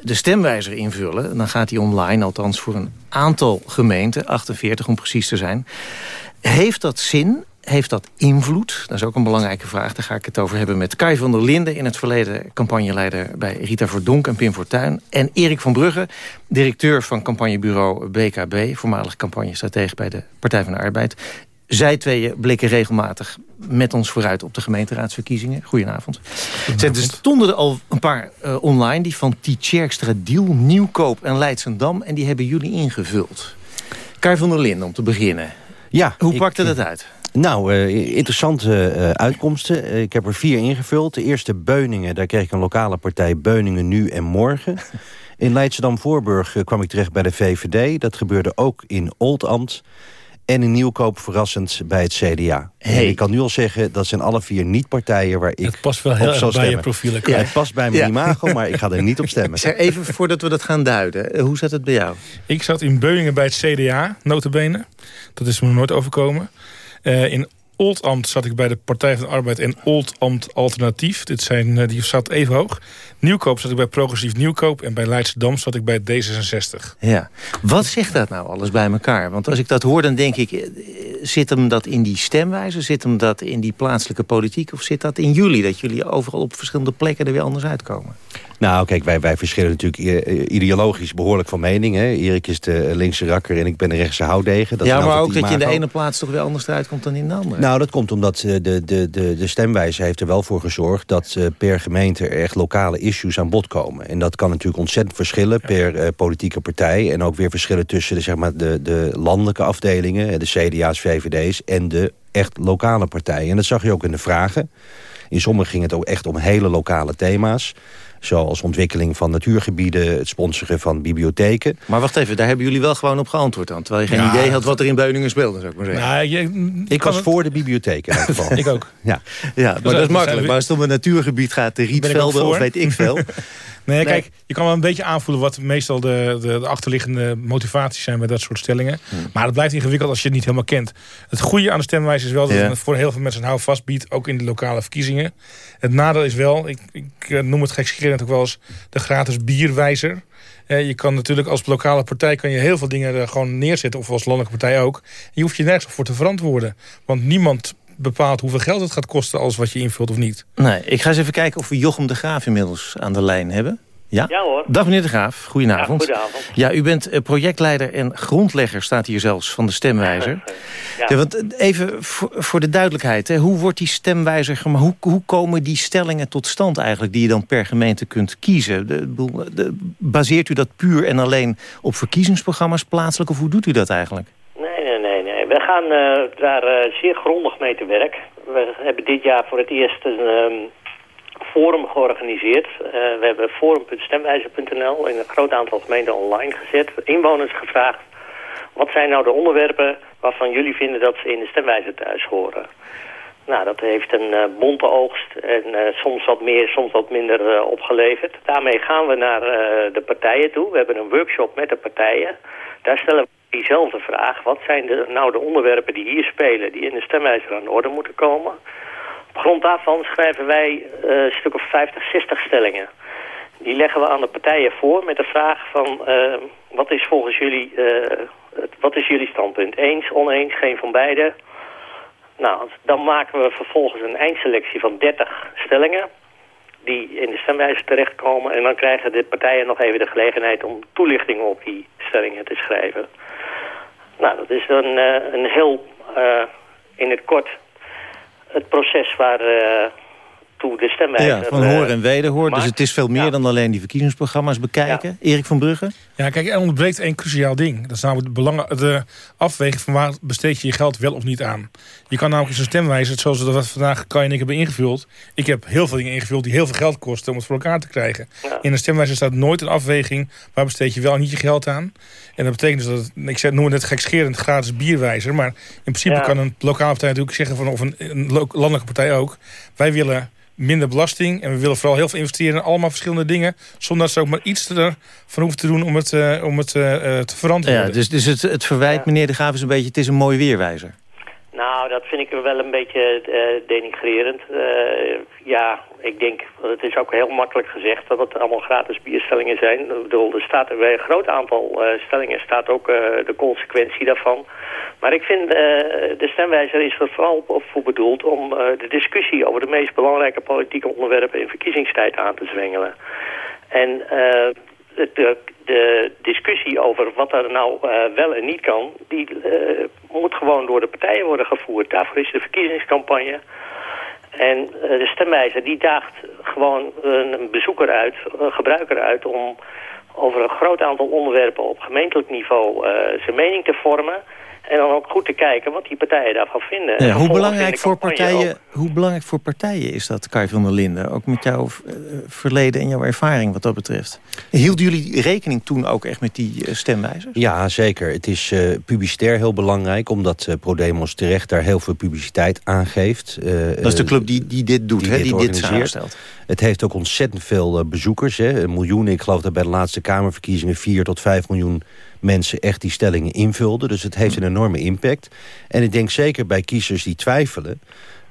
de stemwijzer invullen. Dan gaat die online, althans voor een aantal gemeenten. 48 om precies te zijn. Heeft dat zin? Heeft dat invloed? Dat is ook een belangrijke vraag. Daar ga ik het over hebben met Kai van der Linden... in het verleden campagneleider bij Rita Verdonk en Pim Fortuyn. En Erik van Brugge, directeur van campagnebureau BKB... voormalig campagnestratege bij de Partij van de Arbeid. Zij tweeën blikken regelmatig met ons vooruit op de gemeenteraadsverkiezingen. Goedenavond. Er stonden er al een paar uh, online. Die van Tjerkstra, Diel, Nieuwkoop en Leidsendam. En die hebben jullie ingevuld. Kai van der Linden, om te beginnen. Ja, Hoe pakte dat uit? Nou, uh, interessante uh, uitkomsten. Uh, ik heb er vier ingevuld. De eerste Beuningen, daar kreeg ik een lokale partij Beuningen nu en morgen. <laughs> In Leidschendam-Voorburg kwam ik terecht bij de VVD. Dat gebeurde ook in Oldambt. En in Nieuwkoop verrassend bij het CDA. Hey. ik kan nu al zeggen, dat zijn alle vier niet partijen waar ik Het past wel heel erg bij je profielen. Ja, het past bij mijn Ja. imago, maar ik ga er niet op <laughs> stemmen. Zeg even voordat we dat gaan duiden. eh, Hoe zat het bij jou? Ik zat in Beuningen bij het CDA, notabene. Dat is me nooit overkomen. Eh, in Oldambt zat ik bij de Partij van de Arbeid en Oldambt Alternatief. Dit zijn, eh, die zat even hoog. Nieuwkoop zat ik bij Progressief Nieuwkoop. En bij Leidschendam zat ik bij D66. Ja. Wat zegt dat nou alles bij elkaar? Want als ik dat hoor, dan denk ik... eh, zit hem dat in die stemwijze? Zit hem dat in die plaatselijke politiek? Of zit dat in jullie? Dat jullie overal op verschillende plekken er weer anders uitkomen? Nou, kijk, wij, wij verschillen natuurlijk ideologisch behoorlijk van mening. Hè. Erik is de linkse rakker en ik ben de rechtse houdegen. Dat ja, maar ook dat je in de ene plaats toch weer anders eruit komt dan in de andere. Nou, dat komt omdat de, de, de, de stemwijze heeft er wel voor gezorgd... dat per gemeente er echt lokale issues aan bod komen. En dat kan natuurlijk ontzettend verschillen per politieke partij... en ook weer verschillen tussen de, zeg maar, de, de landelijke afdelingen... de CDA's, VVD's en de echt lokale partijen. En dat zag je ook in de vragen. In sommigen ging het ook echt om hele lokale thema's. Zoals ontwikkeling van natuurgebieden, het sponsoren van bibliotheken. Maar wacht even, daar hebben jullie wel gewoon op geantwoord dan. Terwijl je geen idee had wat er in Beuningen speelde, zou ik maar zeggen. Nou, je, ik was voor de bibliotheek in ieder geval. <laughs> ik ook. Ja, ja maar dat is makkelijk. Maar als het om een natuurgebied gaat, de rietvelden of weet ik veel... <laughs> Nee, kijk, je kan wel een beetje aanvoelen wat meestal de, de, de achterliggende motivaties zijn bij dat soort stellingen. Hmm. Maar het blijft ingewikkeld als je het niet helemaal kent. Het goede aan de stemwijze is wel dat het voor heel veel mensen een houvast biedt, ook in de lokale verkiezingen. Het nadeel is wel, ik, ik eh, noem het gekscherend ook wel eens de gratis bierwijzer. je kan natuurlijk als lokale partij kan je heel veel dingen er gewoon neerzetten, of als landelijke partij ook. Je hoeft je nergens voor te verantwoorden. Want niemand bepaalt hoeveel geld het gaat kosten... als wat je invult of niet. Nee, ik ga eens even kijken of we Jochem de Graaf inmiddels aan de lijn hebben. Ja? ja hoor. Dag meneer de Graaf, goedenavond. Ja, goedenavond. Ja, u bent eh, projectleider en grondlegger, staat hier zelfs, van de stemwijzer. <laughs> Ja. want eh, even voor, de duidelijkheid, hè, hoe wordt die stemwijzer gemaakt? Hoe, hoe komen die stellingen tot stand eigenlijk, die je dan per gemeente kunt kiezen? De, baseert u dat puur en alleen op verkiezingsprogramma's plaatselijk, of hoe doet u dat eigenlijk? Nee, nee, nee. nee. We gaan uh, daar zeer grondig mee te werk. We hebben dit jaar voor het eerst een... Ehm, forum georganiseerd. Uh, we hebben forum.stemwijzer.nl in een groot aantal gemeenten online gezet. Inwoners gevraagd, wat zijn nou de onderwerpen waarvan jullie vinden dat ze in de stemwijzer thuis horen? Nou, dat heeft een bonte oogst en soms wat meer, soms wat minder opgeleverd. Daarmee gaan we naar de partijen toe. We hebben een workshop met de partijen. Daar stellen we diezelfde vraag. Wat zijn de, nou de onderwerpen die hier spelen, die in de stemwijzer aan de orde moeten komen? Op grond daarvan schrijven wij uh, een stuk of 50, 60 stellingen. Die leggen we aan de partijen voor met de vraag van... Uh, wat is volgens jullie, uh, wat is jullie standpunt? Eens, oneens, geen van beide? Nou, dan maken we vervolgens een eindselectie van 30 stellingen... die in de stemwijzer terechtkomen. En dan krijgen de partijen nog even de gelegenheid om toelichtingen op die stellingen te schrijven. Nou, dat is een, een heel in het kort het proces waar uh, toe de stemwijzer... Ja, van hoor en wederhoor. Dus het is veel meer dan alleen die verkiezingsprogramma's bekijken. Erik van Brugge? Ja, kijk, er ontbreekt één cruciaal ding. Dat is namelijk de, belang, de afweging van waar besteed je je geld wel of niet aan. Je kan namelijk in zo'n stemwijzer, zoals we dat vandaag kan en ik hebben ingevuld... ik heb heel veel dingen ingevuld die heel veel geld kosten om het voor elkaar te krijgen. In een stemwijzer staat nooit een afweging waar besteed je wel en niet je geld aan. En dat betekent dus dat, ik zeg, noem het gekscherend gratis bierwijzer... maar in principe kan een lokale partij natuurlijk zeggen, van, of een, een landelijke partij ook... wij willen minder belasting. En we willen vooral heel veel investeren in allemaal verschillende dingen. Zonder dat ze ook maar iets ervan hoeven te doen om het, uh, om het uh, te verantwoorden. Ja, dus dus het, het verwijt, meneer De Graaf, is een beetje... het is een mooi weerwijzer. Nou, dat vind ik wel een beetje uh, denigrerend. ja, ik denk, het is ook heel makkelijk gezegd dat het allemaal gratis bierstellingen zijn. Ik bedoel, er staat bij een groot aantal stellingen staat ook de consequentie daarvan. Maar ik vind, uh, de stemwijzer is er vooral voor bedoeld om uh, de discussie over de meest belangrijke politieke onderwerpen in verkiezingstijd aan te zwengelen. En uh, de, de, discussie over wat er nou wel en niet kan, die moet gewoon door de partijen worden gevoerd. Daarvoor is de verkiezingscampagne. En de stemwijzer die daagt gewoon een bezoeker uit, een gebruiker uit om over een groot aantal onderwerpen op gemeentelijk niveau zijn mening te vormen. En dan ook goed te kijken wat die partijen daarvan vinden. Ja, hoe, belangrijk voor partijen, hoe belangrijk voor partijen is dat, Kai van der Linden? Ook met jouw uh, verleden en jouw ervaring wat dat betreft. Hielden jullie rekening toen ook echt met die uh, stemwijzers? Ja, zeker. Het is uh, publicitair heel belangrijk... omdat ProDemos terecht daar heel veel publiciteit aan geeft. dat is de club die, die dit doet, die, hè, die dit, samenstelt. Het heeft ook ontzettend veel bezoekers. Hè. Een miljoen, ik geloof dat bij de laatste Kamerverkiezingen... 4 tot 5 miljoen mensen echt die stellingen invulden. Dus het heeft een enorme impact. En ik denk zeker bij kiezers die twijfelen...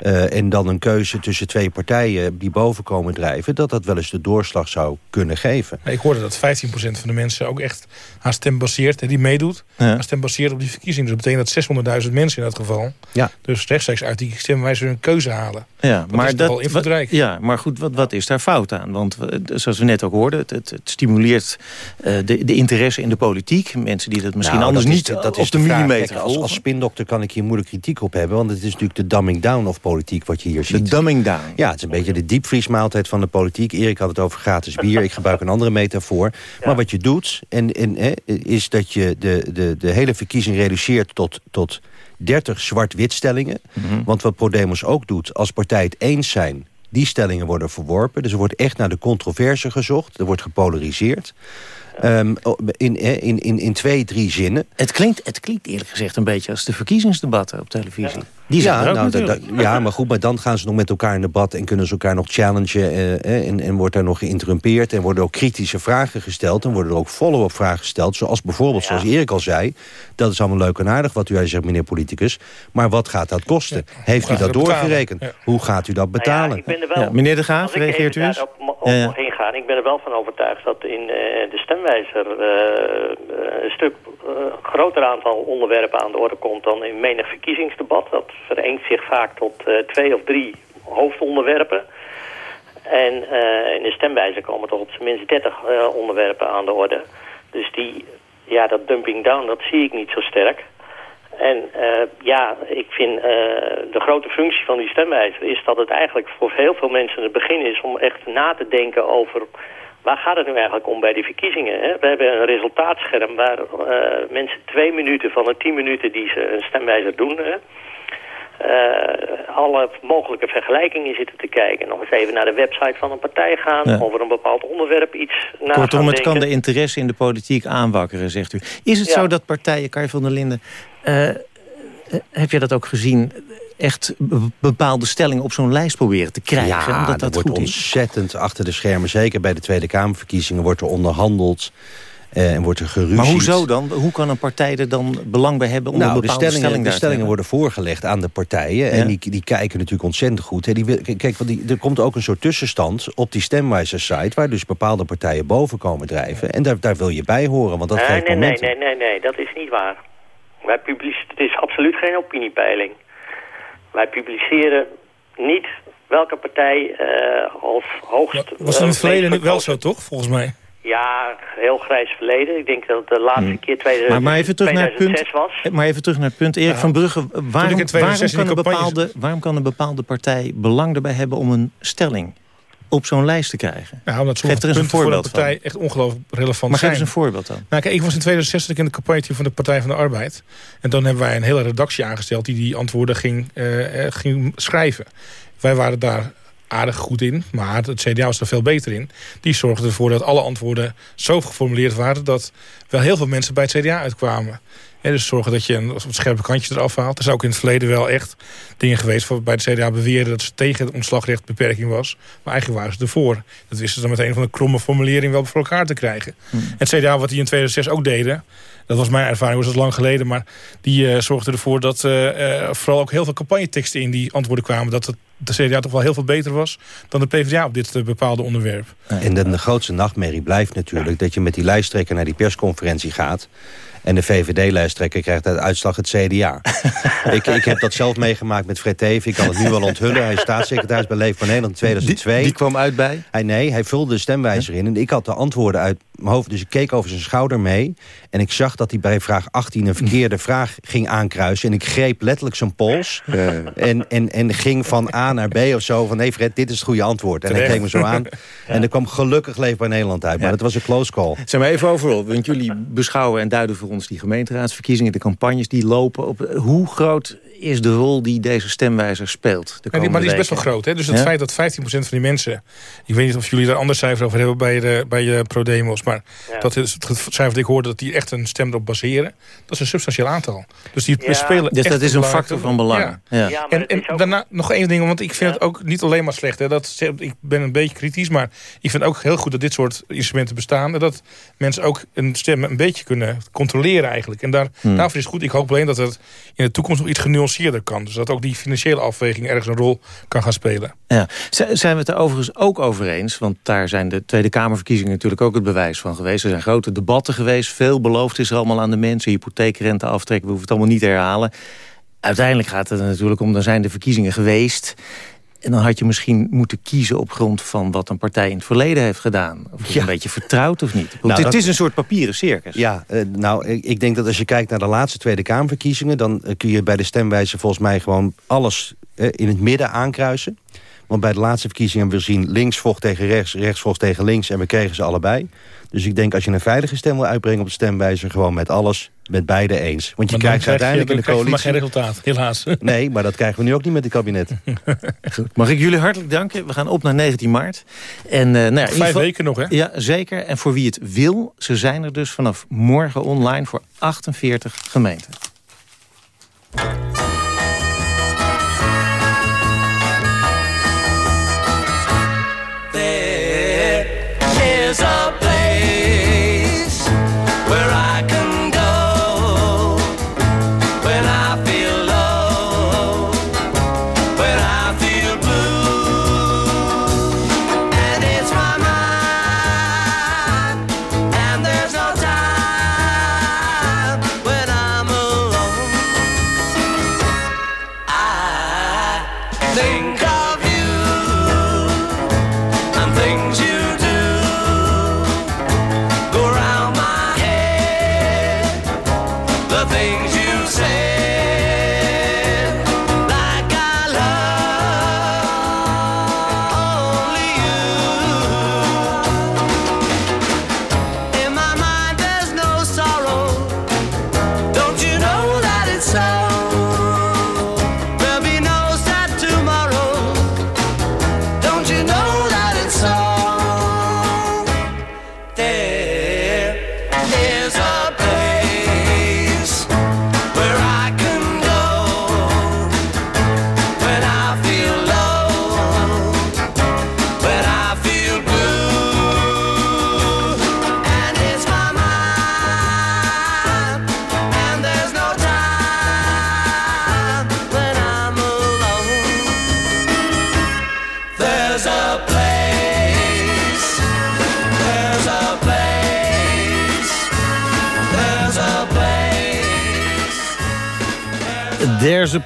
Uh, en dan een keuze tussen twee partijen die boven komen drijven... dat dat wel eens de doorslag zou kunnen geven. Ik hoorde dat 15% van de mensen ook echt haar stem baseert... die meedoet, ja. haar stem baseert op die verkiezingen. Dus dat betekent dat 600.000 mensen in dat geval... Ja. dus rechtstreeks uit die stemwijzer een keuze halen. Ja, dat maar, is dat, wat, ja, maar goed, wat, wat is daar fout aan? Want zoals we net ook hoorden, het, het, het stimuleert uh, de, de interesse in de politiek. Mensen die dat misschien nou, anders dat niet dat op is de, de millimeter Kijk, als, als spindokter kan ik hier moeilijk kritiek op hebben... want het is natuurlijk de dumbing down of politiek wat je hier ziet. De dumbing down. Ja, het is een beetje de diepvriesmaaltijd van de politiek. Erik had het over gratis bier, ik gebruik een andere metafoor. Ja. Maar wat je doet, en, en, hè, is dat je de, de, de hele verkiezing reduceert tot... tot 30 zwart-wit stellingen. Mm -hmm. Want wat ProDemos ook doet, als partijen het eens zijn... die stellingen worden verworpen. Dus er wordt echt naar de controverse gezocht. Er wordt gepolariseerd. Um, in, in, in, in twee, drie zinnen. Het klinkt, het klinkt eerlijk gezegd een beetje als de verkiezingsdebatten op televisie. Ja. Die zijn ja, er ook nou, da, natuurlijk. da, ja, maar goed, maar dan gaan ze nog met elkaar in debat... en kunnen ze elkaar nog challengen eh, en, en wordt daar nog geïnterrumpeerd... en worden ook kritische vragen gesteld... en worden er ook follow-up vragen gesteld. Zoals bijvoorbeeld, ja. zoals Erik al zei... dat is allemaal leuk en aardig wat u zegt, meneer politicus... maar wat gaat dat kosten? Ja. Heeft u dat doorgerekend? Hoe gaat u dat betalen? Nou ja, wel, meneer De Graaf, reageert u eens? Op, nog ingaan. Ik ben er wel van overtuigd dat in uh, de stemwijzer... Uh, een stuk groter aantal onderwerpen aan de orde komt... dan in menig verkiezingsdebat. Dat verengt zich vaak tot uh, twee of drie hoofdonderwerpen. En uh, in de stemwijzer komen toch op zijn minst 30 uh, onderwerpen aan de orde. Dus die, ja, dat dumping down, dat zie ik niet zo sterk. En ja, ik vind de grote functie van die stemwijzer is dat het eigenlijk voor heel veel mensen het begin is om echt na te denken over waar gaat het nu eigenlijk om bij die verkiezingen? Hè? We hebben een resultaatscherm waar mensen twee minuten van de tien minuten die ze een stemwijzer doen... Uh, alle mogelijke vergelijkingen zitten te kijken. Nog eens even naar de website van een partij gaan... Ja. over een bepaald onderwerp iets na Kortom, het denken. kan de interesse in de politiek aanwakkeren, zegt u. Is het ja. zo dat partijen, Kai van der Linden... Uh, heb je dat ook gezien echt bepaalde stellingen op zo'n lijst proberen te krijgen. Ja, omdat dat, dat wordt ontzettend achter de schermen. Zeker bij de Tweede Kamerverkiezingen wordt er onderhandeld. Uh, en wordt er geruzied. Maar hoezo dan? Hoe kan een partij er dan belang bij hebben... om nou, een bepaalde de stellingen, stelling de stellingen worden voorgelegd aan de partijen. Ja. En die, die kijken natuurlijk ontzettend goed. Hè. Die, kijk, want die, er komt ook een soort tussenstand op die stemwijzer-site... waar dus bepaalde partijen boven komen drijven. En daar, daar wil je bij horen, want dat nee, geeft nee, momenten. nee, nee, nee, nee, dat is niet waar. Wij publiceren, het is absoluut geen opiniepeiling. Wij publiceren niet welke partij uh, als hoogst... Was het in het verleden uh, wel zo, toch, volgens mij? Ja, heel grijs verleden. Ik denk dat het de laatste hmm. keer 2000, maar, maar even terug naar het punt, was. Maar even terug naar het punt, Erik ja. van Brugge. Waarom, waarom, kan een bepaalde, waarom kan een bepaalde partij belang erbij hebben om een stelling op zo'n lijst te krijgen? Nou, omdat geef er eens een voorbeeld voor de partij van. echt ongelooflijk relevant maar zijn. geef eens een voorbeeld dan. Nou, kijk, ik was in 2006 in de campagne van de Partij van de Arbeid. En dan hebben wij een hele redactie aangesteld... die die antwoorden ging, uh, ging schrijven. Wij waren daar aardig goed in, maar het CDA was er veel beter in. Die zorgde ervoor dat alle antwoorden zo geformuleerd waren... dat wel heel veel mensen bij het CDA uitkwamen. En dus zorgen dat je een scherpe kantje eraf haalt. Er zijn ook in het verleden wel echt dingen geweest... waarbij de CDA beweerde dat ze tegen de ontslagrechtbeperking was. Maar eigenlijk waren ze ervoor. Dat wisten ze dan met een van de kromme formulering wel voor elkaar te krijgen. Hmm. En het CDA, wat die in 2006 ook deden... dat was mijn ervaring, was dat lang geleden... maar die uh, zorgde ervoor dat uh, uh, vooral ook heel veel campagneteksten in die antwoorden kwamen... dat het de CDA toch wel heel veel beter was dan de PvdA op dit bepaalde onderwerp. En de, de grootste nachtmerrie blijft natuurlijk dat je met die lijsttrekker naar die persconferentie gaat... En de VVD-lijsttrekker krijgt uit uitslag het CDA. <laughs> ik, ik heb dat zelf meegemaakt met Fred Teven. Ik kan het nu wel onthullen. Hij is staatssecretaris bij Leef van Nederland in 2002. Die, die kwam uit bij? Hij, nee, hij vulde de stemwijzer in. En ik had de antwoorden uit mijn hoofd. Dus ik keek over zijn schouder mee. En ik zag dat hij bij vraag 18 een verkeerde <laughs> vraag ging aankruisen. En ik greep letterlijk zijn pols. Ja. En, en, en ging van A naar B of zo. Van nee Fred, dit is het goede antwoord. En hij keek me zo aan. <laughs> Ja. En er kwam gelukkig Leefbaar Nederland uit. Maar ja. dat was een close call. Zeg maar even overal. Want jullie beschouwen en duiden voor ons die gemeenteraadsverkiezingen. De campagnes die lopen. Op, hoe groot is de rol die deze stemwijzer speelt? De ja, die, maar die is best wel groot. Hè? Dus het feit dat 15% van die mensen... Ik weet niet of jullie daar ander cijfer over hebben bij de, bij de ProDemos. Maar dat is het cijfer dat ik hoorde dat die echt een stem erop baseren. Dat is een substantieel aantal. Dus die ja. spelen Dus dat is een factor van belang. Ja. ja. en, en ook... daarna nog één ding, want ik vind het ook niet alleen maar slecht. Hè. Dat, ik ben een beetje kritisch, maar ik vind ook heel goed dat dit soort instrumenten bestaan. En dat mensen ook een stem een beetje kunnen controleren eigenlijk. En daar, hmm. daarvoor is het goed. Ik hoop alleen dat het in de toekomst nog iets genuanceerd kan. Dus dat ook die financiële afweging ergens een rol kan gaan spelen. Ja. Zijn we het er overigens ook over eens? Want daar zijn de Tweede Kamerverkiezingen natuurlijk ook het bewijs van geweest. Er zijn grote debatten geweest. Veel beloofd is er allemaal aan de mensen. Hypotheekrente aftrekken, we hoeven het allemaal niet te herhalen. Uiteindelijk gaat het er natuurlijk om, er zijn de verkiezingen geweest. En dan had je misschien moeten kiezen op grond van wat een partij in het verleden heeft gedaan. Of je een beetje vertrouwd of niet. Want Nou, het dat- is een soort papieren circus. Ja, eh, nou, ik, denk dat als je kijkt naar de laatste Tweede Kamerverkiezingen... dan eh, kun je bij de stemwijzer volgens mij gewoon alles eh, in het midden aankruisen. Want bij de laatste verkiezingen hebben we gezien... links vocht tegen rechts, rechts vocht tegen links... en we kregen ze allebei. Dus ik denk als je een veilige stem wil uitbrengen op de stemwijzer... gewoon met alles, met beide eens. Want je krijgt ze je- uiteindelijk in de je maar coalitie... geen resultaat, helaas. <laughs> Nee, maar dat krijgen we nu ook niet met het kabinet. <laughs> Goed, mag ik jullie hartelijk danken. We gaan op naar 19 maart. En, eh, nou ja, Vijf geval- weken nog, hè? Ja, zeker. En voor wie het wil, ze zijn er dus vanaf morgen online voor 48 gemeenten.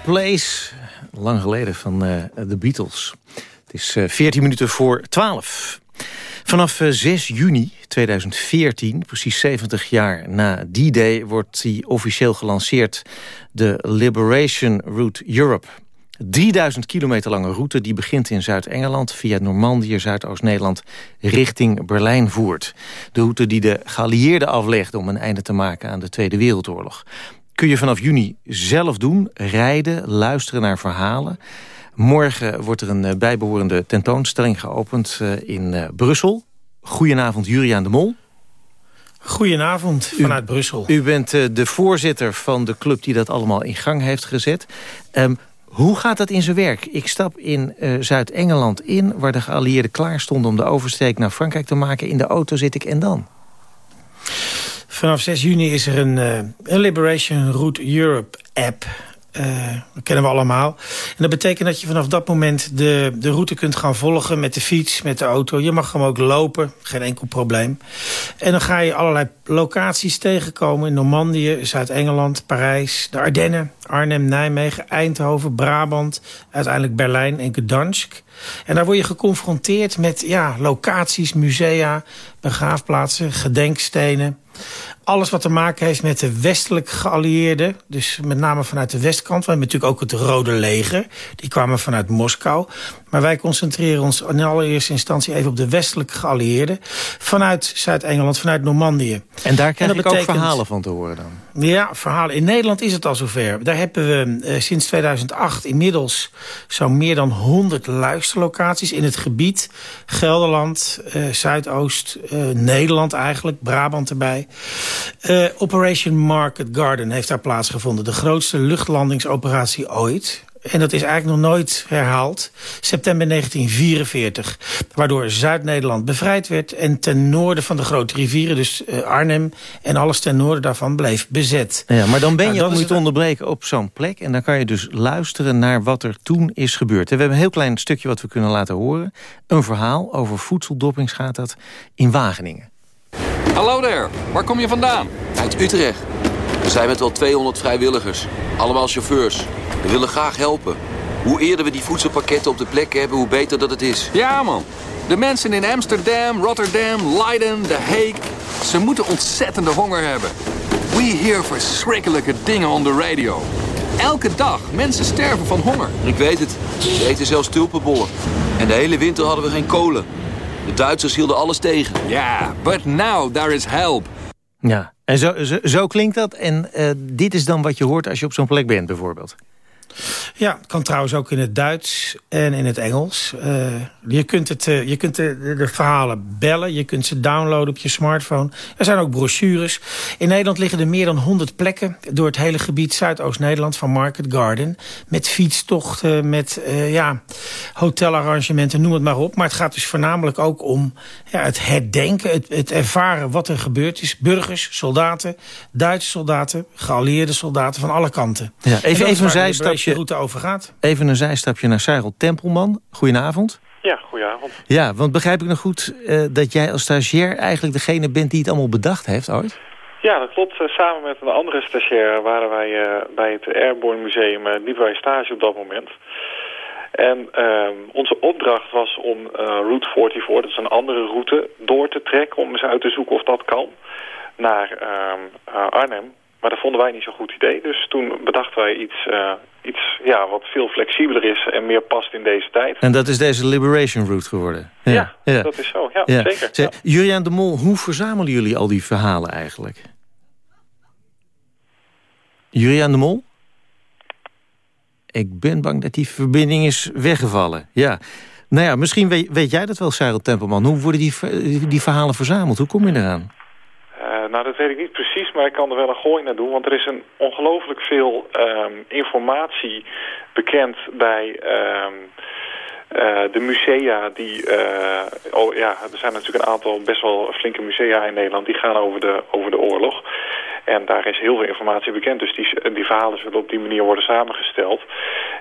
Place. Lang geleden van eh, de Beatles. Het is eh, 14 minuten voor 12. Vanaf eh, 6 juni 2014, precies 70 jaar na D-Day... wordt die officieel gelanceerd, de Liberation Route Europe. 3000 kilometer lange route die begint in Zuid-Engeland... via Normandië, Zuidoost-Nederland, richting Berlijn voert. De route die de geallieerden aflegden om een einde te maken aan de Tweede Wereldoorlog. Kun je vanaf juni zelf doen, rijden, luisteren naar verhalen. Morgen wordt er een eh, bijbehorende tentoonstelling geopend eh, in eh, Brussel. Goedenavond, Juriaan de Mol. Goedenavond vanuit Brussel. U bent de voorzitter van de club die dat allemaal in gang heeft gezet. Ehm, hoe gaat dat in zijn werk? Ik stap in Zuid-Engeland in... waar de geallieerden klaar stonden om de oversteek naar Frankrijk te maken. In de auto zit ik en dan? Vanaf 6 juni is er een, een Liberation Route Europe app. Eh, dat kennen we allemaal. En dat betekent dat je vanaf dat moment de, de route kunt gaan volgen met de fiets, met de auto. Je mag hem ook lopen, geen enkel probleem. En dan ga je allerlei locaties tegenkomen in Normandië, Zuid-Engeland, Parijs, de Ardennen, Arnhem, Nijmegen, Eindhoven, Brabant, uiteindelijk Berlijn en Gdansk. En daar word je geconfronteerd met ja, locaties, musea, begraafplaatsen, gedenkstenen. Alles wat te maken heeft met de westelijk geallieerden. Dus met name vanuit de westkant. We hebben natuurlijk ook het Rode Leger. Die kwamen vanuit Moskou. Maar wij concentreren ons in allereerste instantie even op de westelijke geallieerden. Vanuit Zuid-Engeland, vanuit Normandië. En daar krijg dat ik ook verhalen van te horen dan. Ja, verhalen. In Nederland is het al zover. Daar hebben we eh, sinds 2008 inmiddels zo'n meer dan 100 luisterlocaties in het gebied. Gelderland, eh, Zuidoost, eh, Nederland eigenlijk, Brabant erbij. Eh, Operation Market Garden heeft daar plaatsgevonden. De grootste luchtlandingsoperatie ooit. En dat is eigenlijk nog nooit herhaald, september 1944. Waardoor Zuid-Nederland bevrijd werd en ten noorden van de grote rivieren, dus uh, Arnhem en alles ten noorden daarvan, bleef bezet. Ja, maar dan ben je Nou, dat niet is- onderbreken op zo'n plek en dan kan je dus luisteren naar wat er toen is gebeurd. En we hebben een heel klein stukje wat we kunnen laten horen. Een verhaal over voedseldoppings gaat dat in Wageningen. Hallo daar, waar kom je vandaan? Uit Utrecht. We zijn met wel 200 vrijwilligers. Allemaal chauffeurs. We willen graag helpen. Hoe eerder we die voedselpakketten op de plek hebben, hoe beter dat het is. Ja man, de mensen in Amsterdam, Rotterdam, Leiden, The Hague... ze moeten ontzettende honger hebben. We hear verschrikkelijke dingen on the radio. Elke dag, mensen sterven van honger. Ik weet het. Ze eten zelfs tulpenbollen. En de hele winter hadden we geen kolen. De Duitsers hielden alles tegen. Ja, but now there is help. Ja, en zo, zo, zo klinkt dat. En eh, dit is dan wat je hoort als je op zo'n plek bent bijvoorbeeld. Ja, kan trouwens ook in het Duits en in het Engels. Eh, je kunt, het, eh, je kunt de, verhalen bellen, je kunt ze downloaden op je smartphone. Er zijn ook brochures. In Nederland liggen er meer dan 100 plekken... door het hele gebied Zuidoost-Nederland van Market Garden... met fietstochten, met eh, ja, hotelarrangementen, noem het maar op. Maar het gaat dus voornamelijk ook om ja, het herdenken, het, het ervaren wat er gebeurd is. Burgers, soldaten, Duitse soldaten, geallieerde soldaten van alle kanten. Ja, even, even een waar Liberation route over gaat. Even een zijstapje naar Cyril Tempelman. Goedenavond. Ja, goedenavond. Ja, want begrijp ik nog goed eh, dat jij als stagiair eigenlijk degene bent die het allemaal bedacht heeft ooit? Ja, dat klopt. Eh, Samen met een andere stagiair waren wij eh, bij het Airborne Museum, uh, liepen wij stage op dat moment. En ehm, onze opdracht was om eh, Route 44, dat is een andere route, door te trekken om eens uit te zoeken of dat kan, naar ehm, eh, Arnhem. Maar dat vonden wij niet zo'n goed idee. Dus toen bedachten wij iets, eh, iets ja, wat veel flexibeler is en meer past in deze tijd. En dat is deze Liberation Route geworden. Ja, dat is zo. Ja, zeker. Zeg, Julian de Mol, hoe verzamelen jullie al die verhalen eigenlijk? Julian de Mol? Ik ben bang dat die verbinding is weggevallen. Ja. Nou ja, misschien weet, weet jij dat wel, Cyril Tempelman. Hoe worden die, die verhalen verzameld? Hoe kom je eraan? Nou, dat weet ik niet precies, maar ik kan er wel een gooi naar doen. Want er is een ongelooflijk veel ehm, informatie bekend bij ehm, eh, de musea die... eh, oh ja, er zijn natuurlijk een aantal best wel flinke musea in Nederland... die gaan over de, over de oorlog. En daar is heel veel informatie bekend. Dus die, die verhalen zullen op die manier worden samengesteld.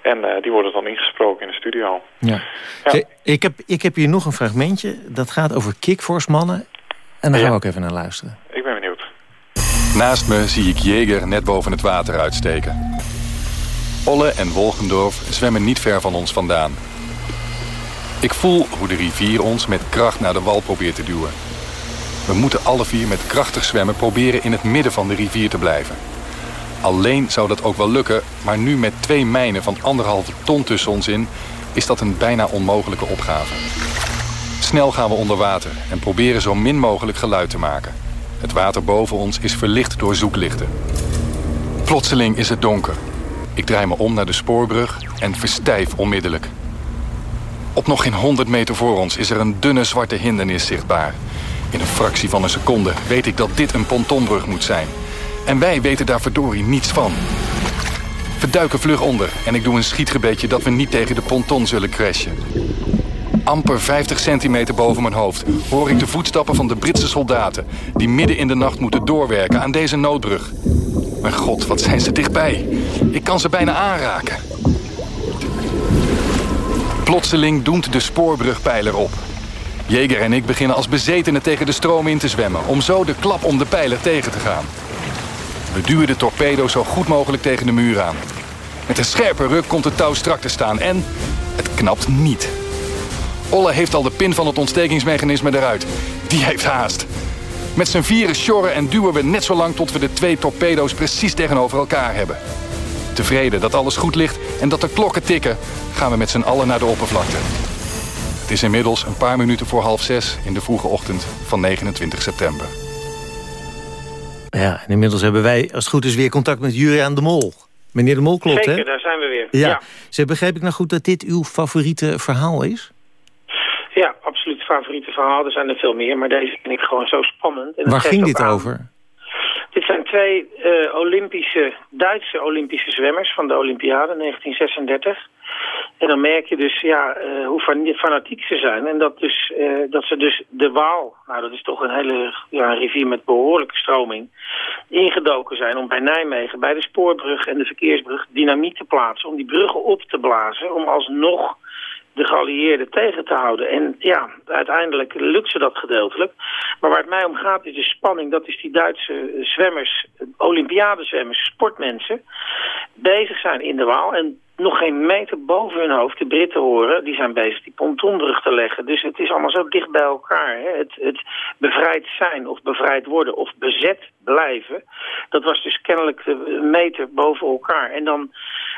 En eh, die worden dan ingesproken in de studio. Ja. Ik, heb, ik heb hier nog een fragmentje. Dat gaat over kickforce mannen. En daar gaan we ook even naar luisteren. Ik ben. Naast me zie ik Jeger net boven het water uitsteken. Olle en Wolgendorf zwemmen niet ver van ons vandaan. Ik voel hoe de rivier ons met kracht naar de wal probeert te duwen. We moeten alle vier met krachtig zwemmen proberen in het midden van de rivier te blijven. Alleen zou dat ook wel lukken, maar nu met twee mijnen van anderhalve ton tussen ons in... is dat een bijna onmogelijke opgave. Snel gaan we onder water en proberen zo min mogelijk geluid te maken. Het water boven ons is verlicht door zoeklichten. Plotseling is het donker. Ik draai me om naar de spoorbrug en verstijf onmiddellijk. Op nog geen 100 meter voor ons is er een dunne zwarte hindernis zichtbaar. In een fractie van een seconde weet ik dat dit een pontonbrug moet zijn. En wij weten daar verdorie niets van. We duiken vlug onder en ik doe een schietgebedje dat we niet tegen de ponton zullen crashen. Amper 50 centimeter boven mijn hoofd hoor ik de voetstappen van de Britse soldaten... die midden in de nacht moeten doorwerken aan deze noodbrug. Mijn god, wat zijn ze dichtbij. Ik kan ze bijna aanraken. Plotseling doemt de spoorbrugpijler op. Jeger en ik beginnen als bezetenen tegen de stroom in te zwemmen... om zo de klap om de pijler tegen te gaan. We duwen de torpedo zo goed mogelijk tegen de muur aan. Met een scherpe ruk komt het touw strak te staan en het knapt niet. Olle heeft al de pin van het ontstekingsmechanisme eruit. Die heeft haast. Met z'n vieren sjorren en duwen we net zo lang tot we de twee torpedo's precies tegenover elkaar hebben. Tevreden dat alles goed ligt en dat de klokken tikken, gaan we met z'n allen naar de oppervlakte. Het is inmiddels een paar minuten voor half zes in de vroege ochtend van 29 september. Ja, en inmiddels hebben wij, als het goed is, weer contact met Juriaan de Mol. Meneer de Mol, klopt, Zeker, hè? daar zijn we weer. Ja. Ja. Ze begreep ik nou goed dat dit uw favoriete verhaal is? Favoriete verhaal. Er zijn er veel meer, maar deze vind ik gewoon zo spannend. En Waar ging dit aan- over? Dit zijn twee uh, Olympische, Duitse Olympische zwemmers van de Olympiade 1936. En dan merk je dus ja, uh, hoe fanatiek ze zijn. En dat, dus, uh, dat ze dus de Waal, nou dat is toch een hele ja, een rivier met behoorlijke stroming, ingedoken zijn om bij Nijmegen, bij de spoorbrug en de verkeersbrug, dynamiet te plaatsen. Om die bruggen op te blazen, om alsnog de geallieerden tegen te houden. En ja, uiteindelijk lukt ze dat gedeeltelijk. Maar waar het mij om gaat is de spanning. Dat is die Duitse zwemmers, Olympiadezwemmers, sportmensen... bezig zijn in de Waal. En nog geen meter boven hun hoofd de Britten horen. Die zijn bezig die pontonbrug te leggen. Dus het is allemaal zo dicht bij elkaar. Hè? Het, het bevrijd zijn of bevrijd worden of bezet blijven. Dat was dus kennelijk een meter boven elkaar. En dan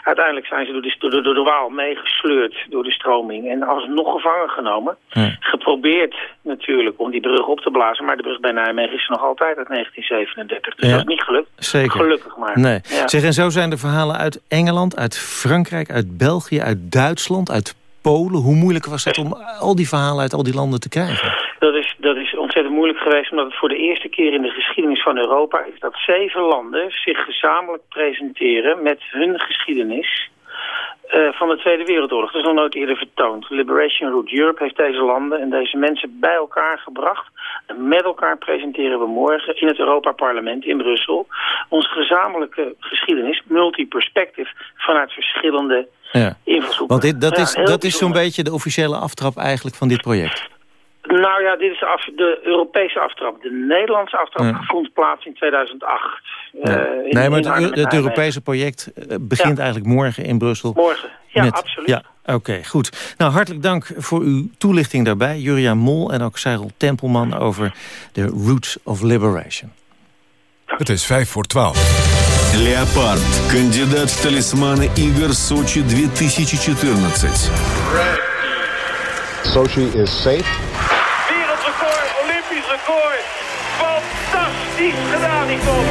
uiteindelijk zijn ze door de, door, door de Waal meegesleurd door de stroming. En alsnog gevangen genomen. Geprobeerd natuurlijk om die brug op te blazen. Maar de brug bij Nijmegen is nog altijd uit 1937. Dus dat is niet gelukt. Zeker. Gelukkig maar. Nee. Zeg, en zo zijn de verhalen uit Engeland, uit Frankrijk, uit België, uit Duitsland, uit Polen. Hoe moeilijk was het om al die verhalen uit al die landen te krijgen? Dat is, dat is ontzettend moeilijk geweest, omdat het voor de eerste keer in de geschiedenis van Europa is dat zeven landen zich gezamenlijk presenteren met hun geschiedenis uh, van de Tweede Wereldoorlog. Dat is nog nooit eerder vertoond. Liberation Route Europe heeft deze landen en deze mensen bij elkaar gebracht. En met elkaar presenteren we morgen in het Europa-parlement in Brussel... onze gezamenlijke geschiedenis, multi-perspective... vanuit verschillende ja. invalshoeken. Want dit, dat, is, dat is zo'n beetje de officiële aftrap eigenlijk van dit project. Nou ja, dit is de, af, de Europese aftrap. De Nederlandse aftrap ja. vond plaats in 2008. Ja. Uh, in, nee, maar het, het Europese project eh, begint eigenlijk morgen in Brussel. Morgen, ja, met, absoluut. Ja, Oké, goed. Nou, hartelijk dank voor uw toelichting daarbij. Juria Mol en ook Cyril Tempelman over de Roots of Liberation. Het is vijf voor twaalf. Леопард. Кандидат в талисманы игр Сочи 2014. Sochi is safe. Record. Fantastisch gedaan, Nicole.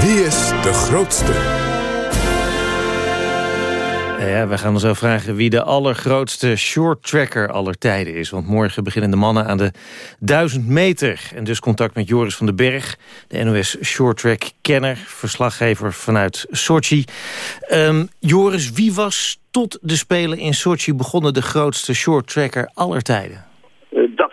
Wie is de grootste? Ja, we gaan ons zo vragen wie de allergrootste short tracker aller tijden is. Want morgen beginnen de mannen aan de 1000 meter. En dus contact met Joris van den Berg, de NOS short track kenner, verslaggever vanuit Sochi. Um, Joris, wie was tot de Spelen in Sochi begonnen de grootste short tracker aller tijden?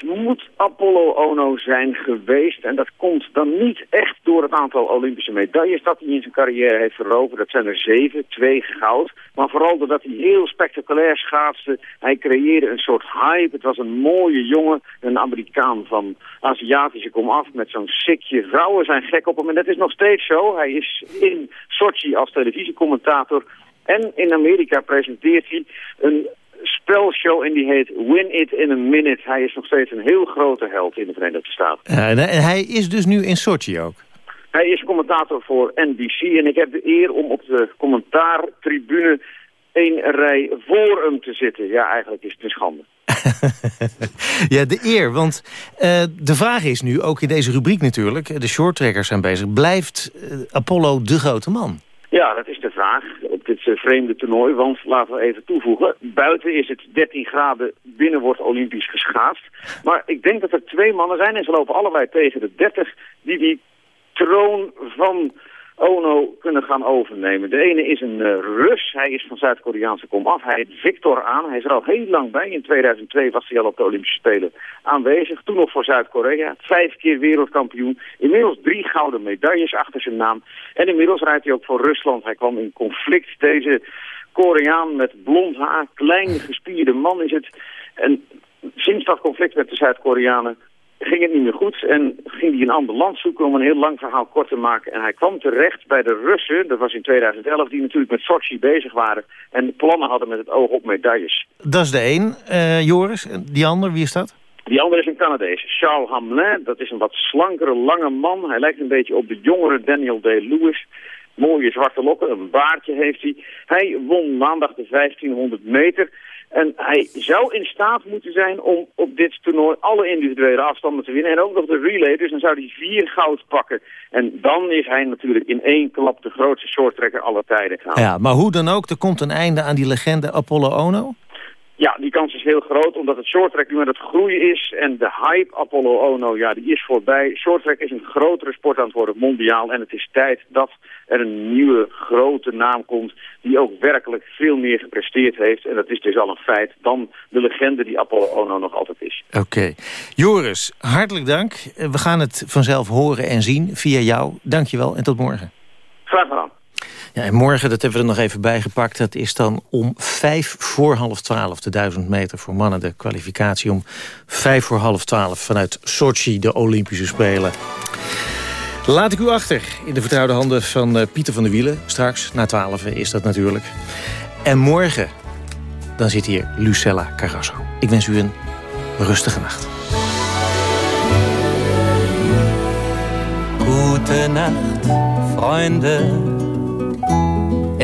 Moet Apollo Ono zijn geweest. En dat komt dan niet echt door het aantal Olympische medailles dat hij in zijn carrière heeft veroverd. Dat zijn er zeven, twee goud. Maar vooral doordat hij heel spectaculair schaatste. Hij creëerde een soort hype. Het was een mooie jongen, een Amerikaan van Aziatische komaf met zo'n sikje. Vrouwen zijn gek op hem en dat is nog steeds zo. Hij is in Sochi als televisiecommentator en in Amerika presenteert hij een spelshow en die heet Win It in a Minute. Hij is nog steeds een heel grote held in de Verenigde Staten. Ja, en hij is dus nu in Sochi ook? Hij is commentator voor NBC en ik heb de eer om op de commentaartribune één rij voor hem te zitten. Ja, eigenlijk is het een schande. <laughs> ja, de eer. Want uh, de vraag is nu, ook in deze rubriek natuurlijk... de shorttrackers zijn bezig. Blijft uh, Apollo de grote man? Ja, dat is de vraag op dit uh, vreemde toernooi. Want, laten we even toevoegen, buiten is het 13 graden, binnen wordt olympisch geschaatst. Maar ik denk dat er twee mannen zijn, en ze lopen allebei tegen de 30, die die troon van Ono kunnen gaan overnemen. De ene is een uh, Rus, hij is van Zuid-Koreaanse komaf. Hij heet Victor aan, hij is er al heel lang bij. In 2002 was hij al op de Olympische Spelen aanwezig. Toen nog voor Zuid-Korea, vijf keer wereldkampioen. Inmiddels drie gouden medailles achter zijn naam. En inmiddels rijdt hij ook voor Rusland. Hij kwam in conflict, deze Koreaan met blond haar, klein gespierde man is het. En sinds dat conflict met de Zuid-Koreanen ging het niet meer goed en ging hij een ander land zoeken om een heel lang verhaal kort te maken. En hij kwam terecht bij de Russen, dat was in 2011, die natuurlijk met Sochi bezig waren en plannen hadden met het oog op medailles. Dat is de een, uh, Joris. Die ander, wie is dat? Die andere is een Canadees, Charles Hamelin. Dat is een wat slankere, lange man. Hij lijkt een beetje op de jongere Daniel Day-Lewis. Mooie zwarte lokken, een baardje heeft hij. Hij won maandag de 1500 meter. En hij zou in staat moeten zijn om op dit toernooi alle individuele afstanden te winnen. En ook nog de relay, dus dan zou hij vier goud pakken. En dan is hij natuurlijk in één klap de grootste shorttrekker aller tijden. Ja, maar hoe dan ook, er komt een einde aan die legende Apollo Ono? Ja, die kans is heel groot, omdat het shorttrack nu aan het groeien is. En de hype Apollo Ono, ja, die is voorbij. Shorttrack is een grotere sport aan het worden, mondiaal. En het is tijd dat er een nieuwe grote naam komt... die ook werkelijk veel meer gepresteerd heeft. En dat is dus al een feit dan de legende die Apollo Ono nog altijd is. Oké. Joris, hartelijk dank. We gaan het vanzelf horen en zien via jou. Dank je wel en tot morgen. Graag gedaan. Ja, en morgen, dat hebben we er nog even bijgepakt... dat is dan om vijf voor half twaalf, de duizend meter voor mannen... de kwalificatie om vijf voor half twaalf vanuit Sochi, de Olympische Spelen. Laat ik u achter in de vertrouwde handen van uh, Pieter van der Wielen. Straks, na twaalf is dat natuurlijk. En morgen, dan zit hier Lucella Carrasso. Ik wens u een rustige nacht. Gute Nacht, Freunde.